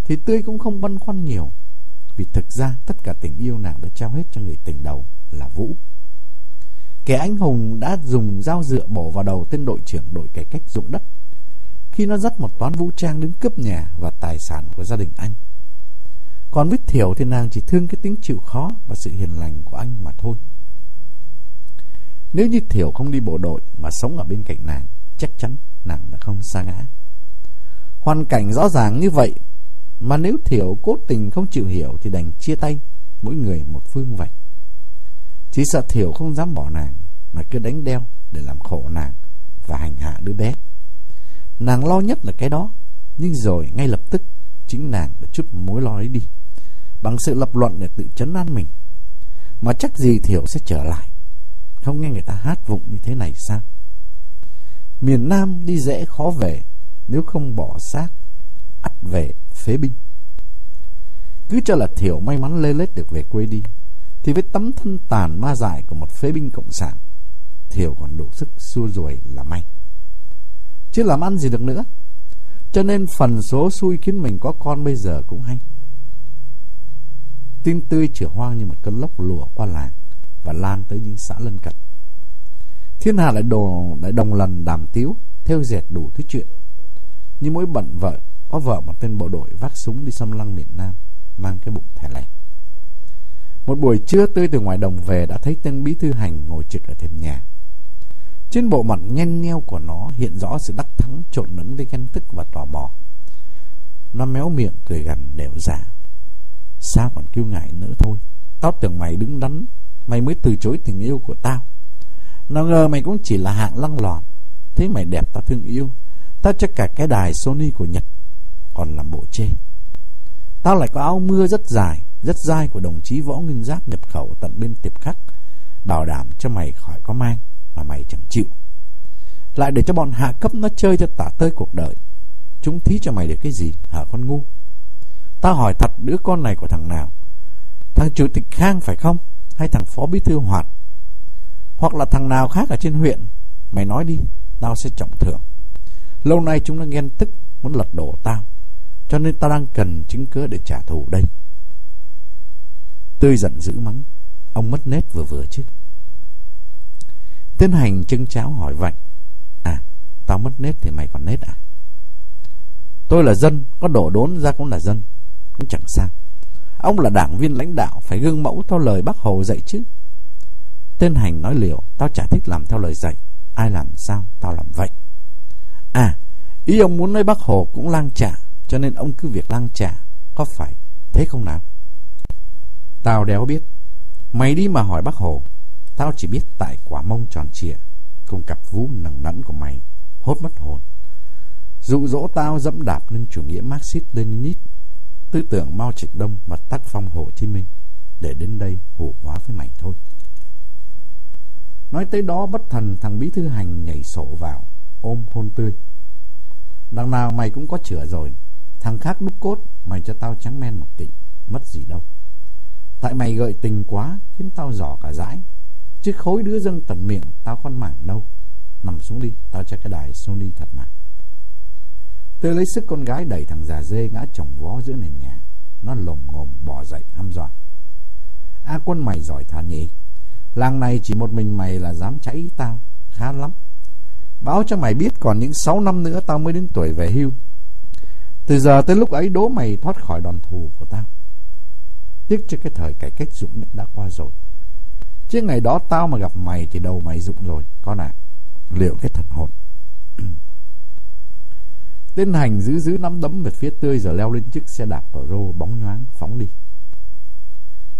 Speaker 2: thì Tươi cũng không băn khoăn nhiều. Vì thực ra tất cả tình yêu nàng đã trao hết cho người tình đầu là Vũ. Kẻ anh hùng đã dùng dao dựa bổ vào đầu tên đội trưởng đội cải cách dụng đất khi nó dắt một toán vũ trang đến cướp nhà và tài sản của gia đình anh. Còn với Thiểu thì nàng chỉ thương cái tính chịu khó và sự hiền lành của anh mà thôi. Nếu như Thiểu không đi bộ đội mà sống ở bên cạnh nàng, chắc chắn nàng đã không xa ngã. Hoàn cảnh rõ ràng như vậy, mà nếu Thiểu cố tình không chịu hiểu thì đành chia tay, mỗi người một phương vậy. Chỉ sợ Thiểu không dám bỏ nàng, mà cứ đánh đeo để làm khổ nàng và hành hạ đứa bé. Nàng lo nhất là cái đó, nhưng rồi ngay lập tức chính nàng đã chút mối lo ấy đi, bằng sự lập luận để tự chấn an mình. Mà chắc gì Thiểu sẽ trở lại không nghe người ta hát vụng như thế này sao Miền Nam đi dễ khó về Nếu không bỏ xác ắt về phế binh Cứ cho là Thiểu may mắn lê lết được về quê đi Thì với tấm thân tàn ma dại của một phế binh cộng sản Thiểu còn đủ sức xua ruồi là may Chứ làm ăn gì được nữa Cho nên phần số xui khiến mình có con bây giờ cũng hay Tin tươi chữa hoang như một cơn lốc lùa qua làng và lan tới những xã lân cận. Thiên hạ lại đồ lại đồng lần đàm tiếu, theo dệt đủ thứ chuyện. Như mỗi bận vợ, có vợ một tên bộ đội vác súng đi xâm lăng miền Nam, mang cái bụng thẻ lẻ. Một buổi trưa tươi từ ngoài đồng về đã thấy tên bí thư hành ngồi trực ở thềm nhà. Trên bộ mặt nhen nheo của nó hiện rõ sự đắc thắng trộn lẫn với ghen tức và tò mò. Nó méo miệng cười gằn đều giả. Sao còn kêu ngại nữa thôi. Tao tưởng mày đứng đắn Mày mới từ chối tình yêu của tao Nào ngờ mày cũng chỉ là hạng lăng lòn Thế mày đẹp tao thương yêu Tao cho cả cái đài Sony của Nhật còn làm bộ chê. Tao lại có áo mưa rất dài, Rất dai của đồng chí Võ Nguyên Giáp nhập khẩu tận bên tiệp khắc, Bảo đảm cho mày khỏi có mang Mà mày chẳng chịu. Lại để cho bọn hạ cấp nó chơi cho tả tơi cuộc đời. Chúng thí cho mày được cái gì hả con ngu? Tao hỏi thật đứa con này của thằng nào? Thằng chủ tịch Khang phải không? Hay thằng phó bí thư hoạt? Hoặc là thằng nào khác ở trên huyện? Mày nói đi, tao sẽ trọng thưởng. Lâu nay chúng nó ghen tức, muốn lật đổ tao cho nên ta đang cần chứng cớ để trả thù đây. Tươi giận dữ mắng. Ông mất nết vừa vừa chứ. Tiến hành trưng cháo hỏi vậy. À tao mất nết thì mày còn nết à? Tôi là dân, có đổ đốn ra cũng là dân. Cũng chẳng sao. Ông là đảng viên lãnh đạo, Phải gương mẫu theo lời bác Hồ dạy chứ. Tên hành nói liều, Tao chả thích làm theo lời dạy. Ai làm sao, tao làm vậy. À ý ông muốn nói bác Hồ cũng lang trả cho nên ông cứ việc lang trả Có phải thế không nào Tao đéo biết Mày đi mà hỏi bác Hồ Tao chỉ biết tại quả mông tròn trịa Cùng cặp vú nằng nẫn của mày Hốt mất hồn Dụ dỗ tao dẫm đạp lên chủ nghĩa Marxist Leninist tư tưởng Mao Trạch Đông và tác phong Hồ Chí Minh để đến đây hủ hóa với mày thôi. Nói tới đó bất thần thằng bí thư hành nhảy sổ vào, ôm hôn tươi. Đằng nào mày cũng có chữa rồi, thằng khác đúc cốt, mày cho tao trắng men một tỷ, mất gì đâu. Tại mày gợi tình quá, khiến tao giỏ cả dãi. Chứ khối đứa dân tận miệng, tao con mảng đâu. Nằm xuống đi, tao cho cái đài Sony thật mà. Tôi lấy sức con gái đẩy thằng già dê ngã chồng vó giữa nền nhà. Nó lồm ngồm bỏ dậy hăm dọa. A quân mày giỏi thà nhỉ. Làng này chỉ một mình mày là dám cháy tao. Khá lắm. Báo cho mày biết còn những 6 năm nữa tao mới đến tuổi về hưu. Từ giờ tới lúc ấy đố mày thoát khỏi đòn thù của tao. Tiếc cho cái thời cải cách dụng đã qua rồi. Chứ ngày đó tao mà gặp mày thì đầu mày dụng rồi. Con ạ, à, liệu cái thần hồn. Tên hành giữ giữ nắm đấm về phía tươi rồi leo lên chiếc xe đạp ở rô bóng nhoáng phóng đi.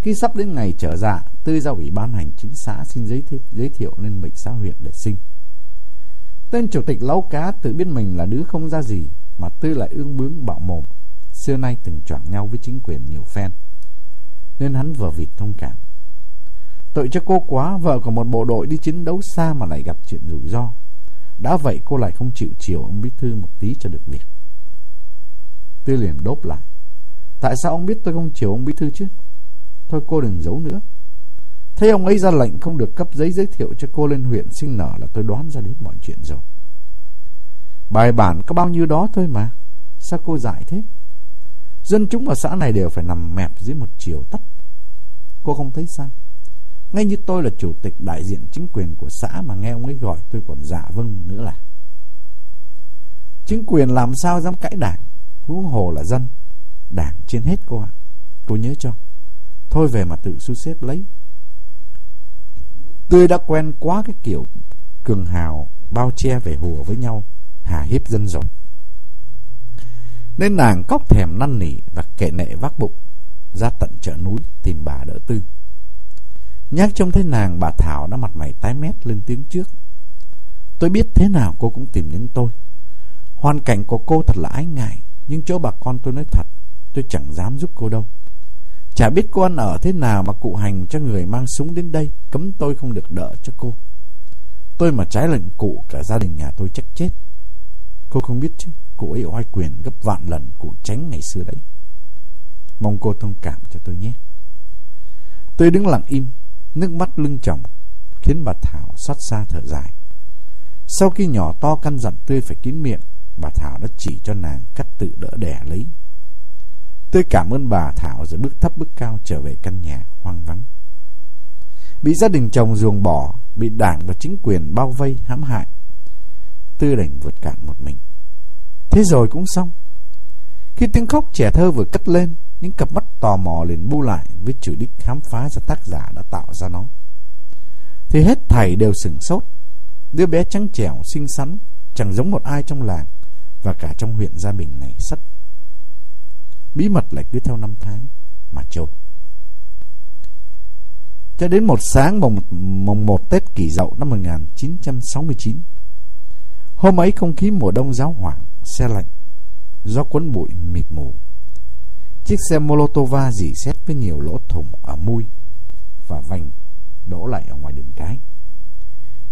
Speaker 2: Khi sắp đến ngày trở dạ, Tươi ra ủy ban hành chính xã xin giấy, thi, giới thiệu lên bệnh xã huyện để sinh. Tên chủ tịch lấu cá tự biết mình là đứa không ra gì, mà tư lại ương bướng bạo mồm. Xưa nay từng choảng nhau với chính quyền nhiều phen, nên hắn vờ vịt thông cảm. Tội cho cô quá, vợ của một bộ đội đi chiến đấu xa mà lại gặp chuyện rủi ro. Đã vậy cô lại không chịu chiều ông bí thư một tí cho được việc. Tư liền đốp lại. Tại sao ông biết tôi không chiều ông bí thư chứ? Thôi cô đừng giấu nữa. Thấy ông ấy ra lệnh không được cấp giấy giới thiệu cho cô lên huyện sinh nở là tôi đoán ra đến mọi chuyện rồi. Bài bản có bao nhiêu đó thôi mà. Sao cô dạy thế? Dân chúng ở xã này đều phải nằm mẹp dưới một chiều tắt. Cô không thấy sao? Ngay như tôi là chủ tịch đại diện chính quyền của xã mà nghe ông ấy gọi tôi còn dạ vâng nữa là. Chính quyền làm sao dám cãi đảng, huống hồ là dân. Đảng trên hết cô ạ. Cô nhớ cho. Thôi về mà tự su xếp lấy. Tươi đã quen quá cái kiểu cường hào bao che về hùa với nhau, hà hiếp dân rồi. Nên nàng cóc thèm năn nỉ và kệ nệ vác bụng ra tận chợ núi tìm bà đỡ tư. Nhắc trông thấy nàng bà Thảo đã mặt mày tái mét lên tiếng trước. Tôi biết thế nào cô cũng tìm đến tôi. Hoàn cảnh của cô thật là ái ngại, nhưng chỗ bà con tôi nói thật, tôi chẳng dám giúp cô đâu. Chả biết cô ăn ở thế nào mà cụ hành cho người mang súng đến đây, cấm tôi không được đỡ cho cô. Tôi mà trái lệnh cụ cả gia đình nhà tôi chắc chết. Cô không biết chứ, cô ấy oai quyền gấp vạn lần cụ tránh ngày xưa đấy. Mong cô thông cảm cho tôi nhé. Tôi đứng lặng im, nước mắt lưng chồng, khiến bà Thảo xót xa thở dài. Sau khi nhỏ to căn dặn tươi phải kín miệng, bà Thảo đã chỉ cho nàng cách tự đỡ đẻ lấy. Tôi cảm ơn bà Thảo rồi bước thấp bước cao trở về căn nhà hoang vắng. Bị gia đình chồng ruồng bỏ, bị đảng và chính quyền bao vây hãm hại. Tư đành vượt cạn một mình. Thế rồi cũng xong. Khi tiếng khóc trẻ thơ vừa cất lên, những cặp mắt tò mò liền bu lại với chủ đích khám phá ra tác giả đã tạo ra nó. Thì hết thầy đều sửng sốt. Đứa bé trắng trẻo, xinh xắn, chẳng giống một ai trong làng và cả trong huyện Gia Bình này sắt Bí mật lại cứ theo năm tháng mà trôi. Cho đến một sáng mồng, mồng 1 Tết kỷ dậu năm 1969. Hôm ấy không khí mùa đông giáo hoảng, xe lạnh, gió cuốn bụi mịt mù. Chiếc xe Molotova dì xét với nhiều lỗ thủng ở mui và vành đổ lại ở ngoài đường cái.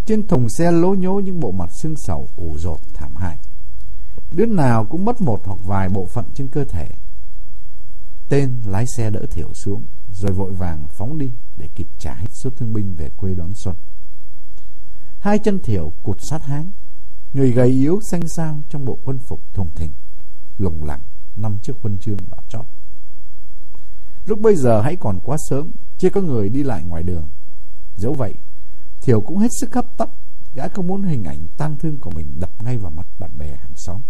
Speaker 2: Trên thùng xe lố nhố những bộ mặt xương sầu ủ rột thảm hại. Đứa nào cũng mất một hoặc vài bộ phận trên cơ thể. Tên lái xe đỡ thiểu xuống rồi vội vàng phóng đi để kịp trả hết số thương binh về quê đón xuân. Hai chân thiểu cụt sát háng, người gầy yếu xanh xao trong bộ quân phục thùng thình, lùng lẳng năm chiếc huân chương đỏ chót. Lúc bây giờ hãy còn quá sớm, chưa có người đi lại ngoài đường. Dẫu vậy, Thiểu cũng hết sức hấp tấp, gã không muốn hình ảnh tang thương của mình đập ngay vào mắt bạn bè hàng xóm.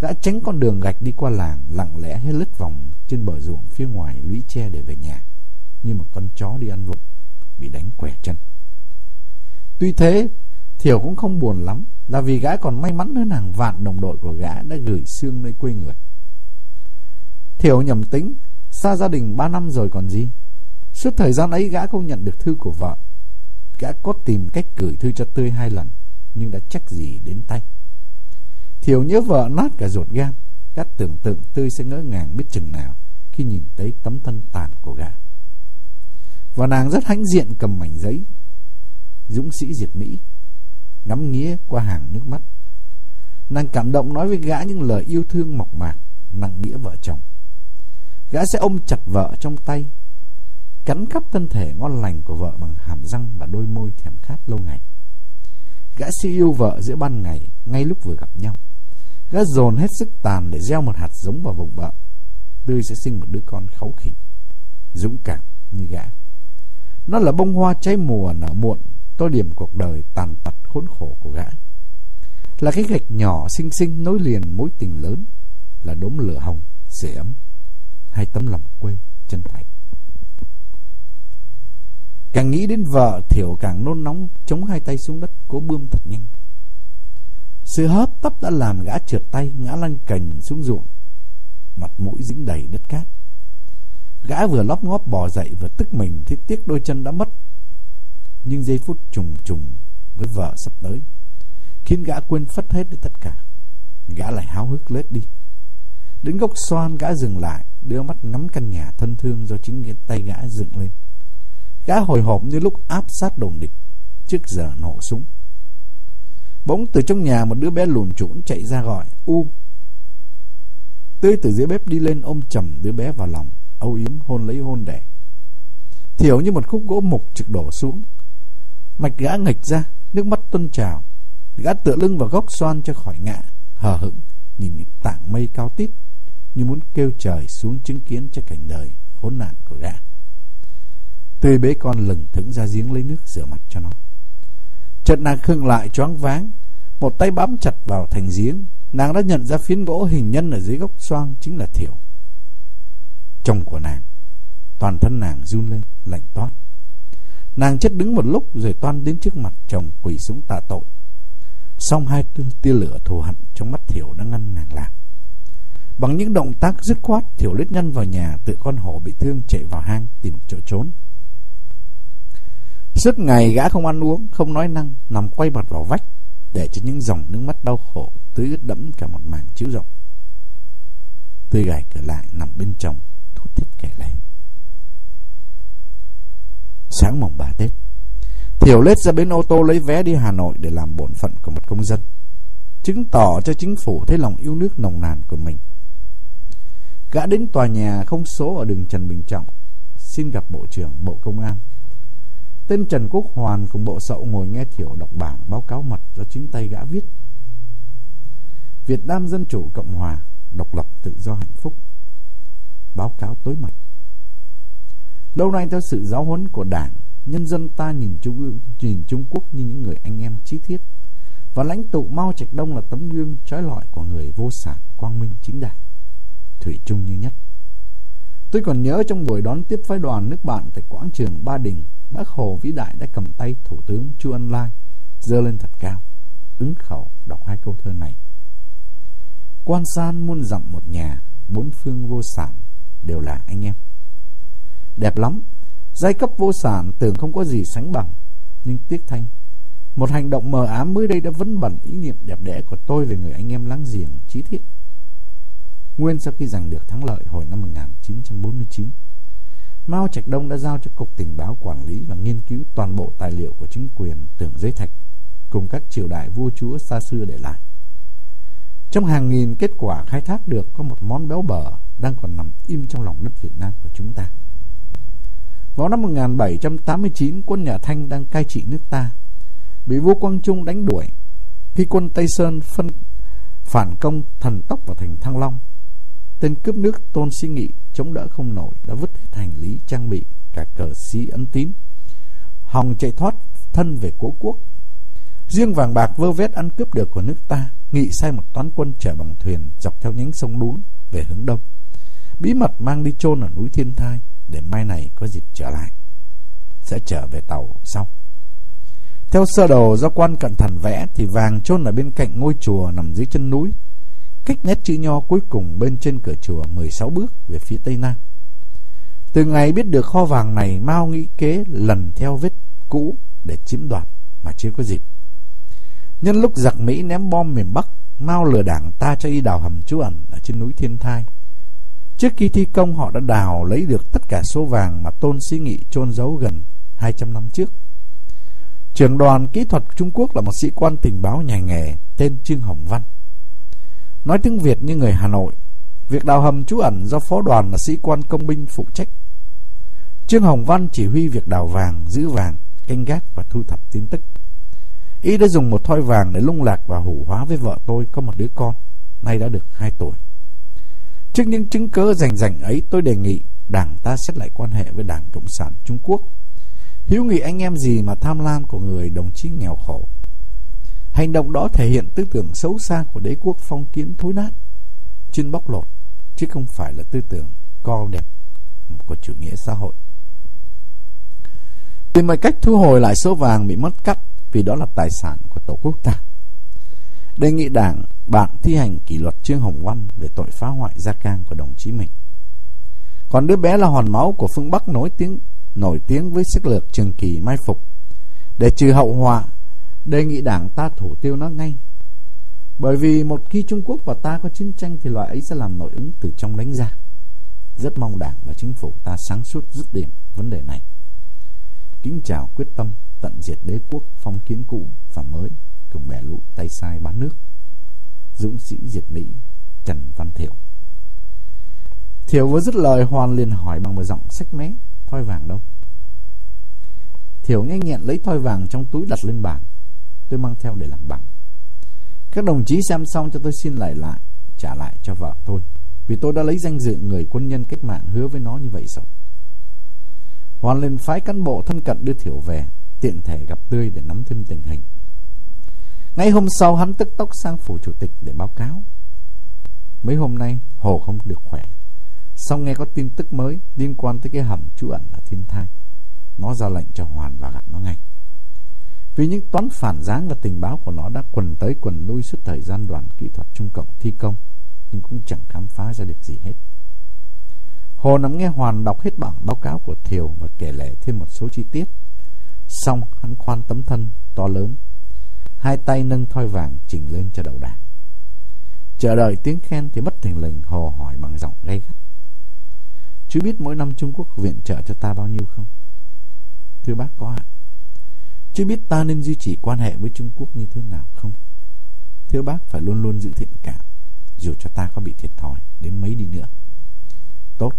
Speaker 2: Gã tránh con đường gạch đi qua làng, lặng lẽ hết lướt vòng trên bờ ruộng phía ngoài lũy tre để về nhà, như một con chó đi ăn vụng, bị đánh quẻ chân. Tuy thế, Thiểu cũng không buồn lắm, là vì gã còn may mắn hơn hàng vạn đồng đội của gã đã gửi xương nơi quê người. Thiểu nhầm tính, xa gia đình ba năm rồi còn gì. Suốt thời gian ấy gã không nhận được thư của vợ. Gã có tìm cách gửi thư cho Tươi hai lần, nhưng đã chắc gì đến tay. Thiểu nhớ vợ nát cả ruột gan. Gã tưởng tượng Tươi sẽ ngỡ ngàng biết chừng nào khi nhìn thấy tấm thân tàn của gã. Và nàng rất hãnh diện cầm mảnh giấy. Dũng sĩ diệt Mỹ. Ngắm nghía qua hàng nước mắt. Nàng cảm động nói với gã những lời yêu thương mộc mạc, nặng nghĩa vợ chồng. Gã sẽ ôm chặt vợ trong tay, cắn khắp thân thể ngon lành của vợ bằng hàm răng và đôi môi thèm khát lâu ngày. Gã sẽ yêu vợ giữa ban ngày, ngay lúc vừa gặp nhau. Gã dồn hết sức tàn để gieo một hạt giống vào vùng vợ. Tươi sẽ sinh một đứa con kháu khỉnh, dũng cảm như gã. Nó là bông hoa cháy mùa nở muộn, tô điểm cuộc đời tàn tật khốn khổ của gã. Là cái gạch nhỏ xinh xinh nối liền mối tình lớn, là đốm lửa hồng, dễ ấm hai tấm lòng quê chân thành. Càng nghĩ đến vợ, Thiểu càng nôn nóng chống hai tay xuống đất cố bươm thật nhanh. Sự hấp tấp đã làm gã trượt tay ngã lăn cành xuống ruộng, mặt mũi dính đầy đất cát. Gã vừa lóp ngóp bò dậy vừa tức mình thấy tiếc đôi chân đã mất. Nhưng giây phút trùng trùng với vợ sắp tới khiến gã quên phất hết đi tất cả. Gã lại háo hức lết đi. Đến gốc xoan gã dừng lại, đưa mắt ngắm căn nhà thân thương do chính cái tay gã dựng lên. Gã hồi hộp như lúc áp sát đồng địch, trước giờ nổ súng. Bỗng từ trong nhà một đứa bé lùn trũn chạy ra gọi, U. Tươi từ dưới bếp đi lên ôm chầm đứa bé vào lòng, âu yếm hôn lấy hôn đẻ. Thiểu như một khúc gỗ mục trực đổ xuống. Mạch gã nghịch ra, nước mắt tuôn trào. Gã tựa lưng vào góc xoan cho khỏi ngã, hờ hững, nhìn những tảng mây cao tít, như muốn kêu trời xuống chứng kiến cho cảnh đời khốn nạn của gã. Tươi bế con lừng thững ra giếng lấy nước rửa mặt cho nó. Chợt nàng khựng lại choáng váng, một tay bám chặt vào thành giếng, nàng đã nhận ra phiến gỗ hình nhân ở dưới góc xoang chính là Thiểu. Chồng của nàng, toàn thân nàng run lên, lạnh toát. Nàng chết đứng một lúc rồi toan đến trước mặt chồng quỳ xuống tạ tội. Xong hai tia lửa thù hận trong mắt Thiểu đã ngăn nàng làm. Bằng những động tác dứt khoát, Thiểu lết ngăn vào nhà, tự con hổ bị thương chạy vào hang tìm chỗ trốn. Suốt ngày gã không ăn uống, không nói năng, nằm quay mặt vào vách, để cho những dòng nước mắt đau khổ tưới ướt đẫm cả một mảng chiếu rộng. Tươi gài cửa lại nằm bên chồng, thút thít kể lể. Sáng mồng ba Tết, Thiểu lết ra bên ô tô lấy vé đi Hà Nội để làm bổn phận của một công dân, chứng tỏ cho chính phủ thấy lòng yêu nước nồng nàn của mình. Gã đến tòa nhà không số ở đường Trần Bình Trọng, xin gặp Bộ trưởng Bộ Công an Tên Trần Quốc Hoàn cùng bộ sậu ngồi nghe Thiểu đọc bảng báo cáo mật do chính tay gã viết. Việt Nam Dân Chủ Cộng Hòa, độc lập tự do hạnh phúc. Báo cáo tối mật. Lâu nay theo sự giáo huấn của Đảng, nhân dân ta nhìn Trung, nhìn Trung Quốc như những người anh em chí thiết. Và lãnh tụ Mao Trạch Đông là tấm gương trói lọi của người vô sản, quang minh, chính đại. Thủy chung như nhất. Tôi còn nhớ trong buổi đón tiếp phái đoàn nước bạn tại quảng trường Ba Đình Bác Hồ vĩ đại đã cầm tay Thủ tướng Chu Ân Lai dơ lên thật cao, ứng khẩu đọc hai câu thơ này. Quan san muôn dặm một nhà, bốn phương vô sản đều là anh em. Đẹp lắm, giai cấp vô sản tưởng không có gì sánh bằng, nhưng tiếc thanh. Một hành động mờ ám mới đây đã vấn bẩn ý niệm đẹp đẽ của tôi về người anh em láng giềng trí thiết. Nguyên sau khi giành được thắng lợi hồi năm 1949, Mao Trạch Đông đã giao cho Cục Tình báo quản lý và nghiên cứu toàn bộ tài liệu của chính quyền tưởng giới thạch cùng các triều đại vua chúa xa xưa để lại. Trong hàng nghìn kết quả khai thác được có một món béo bở đang còn nằm im trong lòng đất Việt Nam của chúng ta. Vào năm 1789, quân nhà Thanh đang cai trị nước ta, bị vua Quang Trung đánh đuổi. Khi quân Tây Sơn phân phản công thần tốc vào thành Thăng Long, tên cướp nước Tôn Sĩ Nghị chống đỡ không nổi đã vứt hết hành lý trang bị cả cờ sĩ ấn tín. Hòng chạy thoát thân về cố quốc. Riêng vàng bạc vơ vét ăn cướp được của nước ta nghị sai một toán quân chở bằng thuyền dọc theo nhánh sông đuống về hướng đông. Bí mật mang đi chôn ở núi thiên thai để mai này có dịp trở lại sẽ trở về tàu sau theo sơ đồ do quan cận thần vẽ thì vàng chôn ở bên cạnh ngôi chùa nằm dưới chân núi cách nét chữ nho cuối cùng bên trên cửa chùa 16 bước về phía tây nam. Từ ngày biết được kho vàng này, Mao nghĩ kế lần theo vết cũ để chiếm đoạt mà chưa có dịp. Nhân lúc giặc Mỹ ném bom miền Bắc, Mao lừa đảng ta cho y đào hầm trú ẩn ở trên núi Thiên Thai. Trước khi thi công họ đã đào lấy được tất cả số vàng mà Tôn Sĩ Nghị chôn giấu gần 200 năm trước. Trưởng đoàn kỹ thuật Trung Quốc là một sĩ quan tình báo nhà nghề tên Trương Hồng Văn. Nói tiếng Việt như người Hà Nội, việc đào hầm trú ẩn do phó đoàn là sĩ quan công binh phụ trách. Trương Hồng Văn chỉ huy việc đào vàng, giữ vàng, canh gác và thu thập tin tức. Y đã dùng một thoi vàng để lung lạc và hủ hóa với vợ tôi có một đứa con, nay đã được 2 tuổi. Trước những chứng cớ rành rành ấy, tôi đề nghị Đảng ta xét lại quan hệ với Đảng Cộng sản Trung Quốc. Hiếu nghị anh em gì mà tham lam của người đồng chí nghèo khổ Hành động đó thể hiện tư tưởng xấu xa của đế quốc phong kiến thối nát, chuyên bóc lột, chứ không phải là tư tưởng co đẹp của chủ nghĩa xã hội. Tìm mọi cách thu hồi lại số vàng bị mất cắp vì đó là tài sản của Tổ quốc ta. Đề nghị đảng bạn thi hành kỷ luật Trương Hồng Văn về tội phá hoại gia cang của đồng chí mình. Còn đứa bé là hòn máu của phương Bắc nổi tiếng nổi tiếng với sức lược trường kỳ mai phục. Để trừ hậu họa, đề nghị đảng ta thủ tiêu nó ngay. Bởi vì một khi Trung Quốc và ta có chiến tranh thì loại ấy sẽ làm nội ứng từ trong đánh ra. Rất mong đảng và chính phủ ta sáng suốt dứt điểm vấn đề này. Kính chào quyết tâm tận diệt đế quốc phong kiến cũ và mới cùng bè lũ tay sai bán nước. Dũng sĩ diệt Mỹ, Trần Văn Thiệu. Thiệu vừa dứt lời Hoàn liền hỏi bằng một giọng sách mé, Thoi vàng đâu? Thiệu nhanh nhẹn lấy thoi vàng trong túi đặt lên bàn. Tôi mang theo để làm bằng. Các đồng chí xem xong cho tôi xin lại lại, Trả lại cho vợ tôi, Vì tôi đã lấy danh dự người quân nhân cách mạng Hứa với nó như vậy rồi. Hoàn lên phái cán bộ thân cận đưa Thiệu về, Tiện thể gặp Tươi để nắm thêm tình hình. Ngay hôm sau hắn tức tốc sang phủ chủ tịch để báo cáo. Mấy hôm nay, Hồ không được khỏe. Xong nghe có tin tức mới liên quan tới cái hầm trú ẩn ở thiên thai, Nó ra lệnh cho Hoàn và gặp nó ngay. Vì những toán phản giáng và tình báo của nó đã quần tới quần lui suốt thời gian đoàn kỹ thuật Trung Cộng thi công, Nhưng cũng chẳng khám phá ra được gì hết. Hồ nắm nghe Hoàn đọc hết bảng báo cáo của Thiều và kể lệ thêm một số chi tiết. Xong, hắn khoan tấm thân to lớn Hai tay nâng thoi vàng chỉnh lên cho đầu đảng Chờ đợi tiếng khen thì bất thình lình Hồ hỏi bằng giọng gay gắt. Chú biết mỗi năm Trung Quốc viện trợ cho ta bao nhiêu không? Thưa bác có ạ. Chú biết ta nên duy trì quan hệ với Trung Quốc như thế nào không? Thưa bác phải luôn luôn giữ thiện cảm, Dù cho ta có bị thiệt thòi đến mấy đi nữa. Tốt.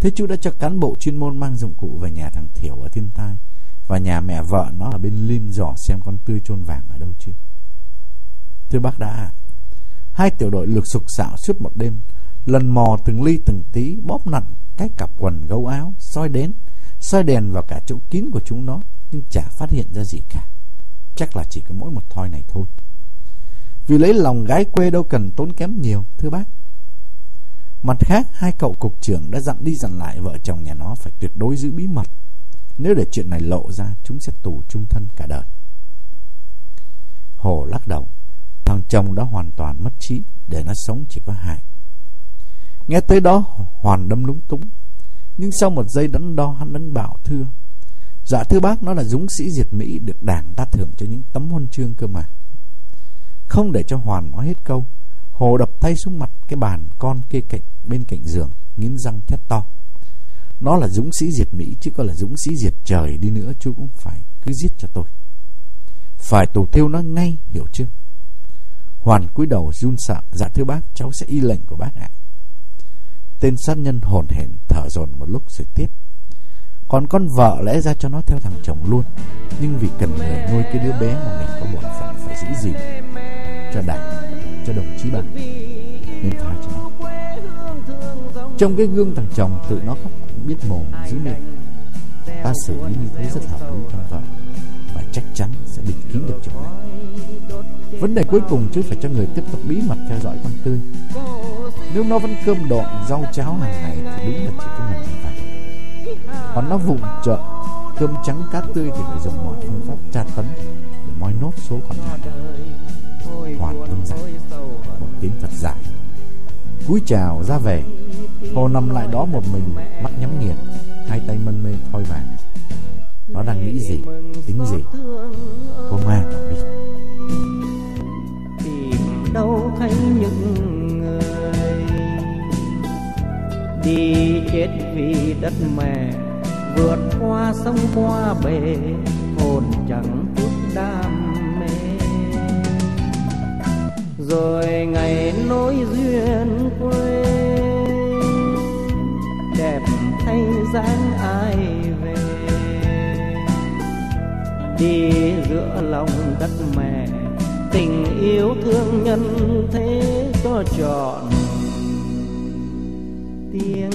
Speaker 2: Thế chú đã cho cán bộ chuyên môn mang dụng cụ về nhà thằng Thiểu ở Thiên Tai và nhà mẹ vợ nó ở bên Lim dò xem con tươi chôn vàng ở đâu chưa? Thưa bác đã, Hai tiểu đội lực sục xạo suốt một đêm, Lần mò từng ly từng tí, Bóp nặn cái cặp quần gấu áo, soi đến, soi đèn vào cả chỗ kín của chúng nó, Nhưng chả phát hiện ra gì cả. Chắc là chỉ có mỗi một thoi này thôi. Vì lấy lòng gái quê đâu cần tốn kém nhiều, Thưa bác. Mặt khác, hai cậu cục trưởng đã dặn đi dặn lại Vợ chồng nhà nó phải tuyệt đối giữ bí mật. Nếu để chuyện này lộ ra, Chúng sẽ tù chung thân cả đời. Hồ lắc đầu. Thằng chồng đã hoàn toàn mất trí, Để nó sống chỉ có hại Nghe tới đó, Hoàn đâm lúng túng. Nhưng sau một giây đắn đo, hắn đánh bảo thưa Dạ thưa bác, nó là dũng sĩ diệt Mỹ, Được đảng ta thưởng cho những tấm huân chương cơ mà. Không để cho Hoàn nói hết câu, Hồ đập tay xuống mặt cái bàn con kê cạnh bên cạnh giường, Nghiến răng thét to. Nó là dũng sĩ diệt Mỹ Chứ có là dũng sĩ diệt trời đi nữa Chú cũng phải cứ giết cho tôi. Phải tù thiêu nó ngay hiểu chưa? Hoàn cúi đầu run sợ Dạ thưa bác cháu sẽ y lệnh của bác ạ. Tên sát nhân hồn hển thở dồn một lúc rồi tiếp. Còn con vợ lẽ ra cho nó theo thằng chồng luôn Nhưng vì cần người nuôi cái đứa bé mà mình có bổn phận phải giữ gìn Cho đảng, cho đồng chí bạn. Nên tha cho nó. Trong cái gương thằng chồng tự nó khóc biết mồm giữ miệng. Ta xử lý như thế rất hợp lý con vợ Và chắc chắn sẽ bịt kín được chuyện này. Vấn đề cuối cùng chứ phải cho người tiếp tục bí mật theo dõi con tươi. Nếu nó vẫn cơm độn rau cháo hàng ngày Thì đúng là chỉ có mình như vậy Còn nó vụng trợn Cơm trắng cá tươi thì phải dùng mọi phương pháp tra tấn Để moi nốt số còn lại Hoàn vâng dạy Một tiếng thật dài. Cúi chào ra về Cô nằm lại đó một mình, Mắt nhắm nghiền, Hai tay mân mê thoi vàng. Nó đang nghĩ gì, Tính gì? Cô ma nào biết
Speaker 1: đâu thấy những người đi chết vì đất mẹ, vượt qua sông qua bể, hồn chẳng chút đam mê. Rồi ngày nối duyên quê dáng ai về. Đi giữa lòng đất mẹ, tình yêu thương nhân thế cho trọn. Tiếng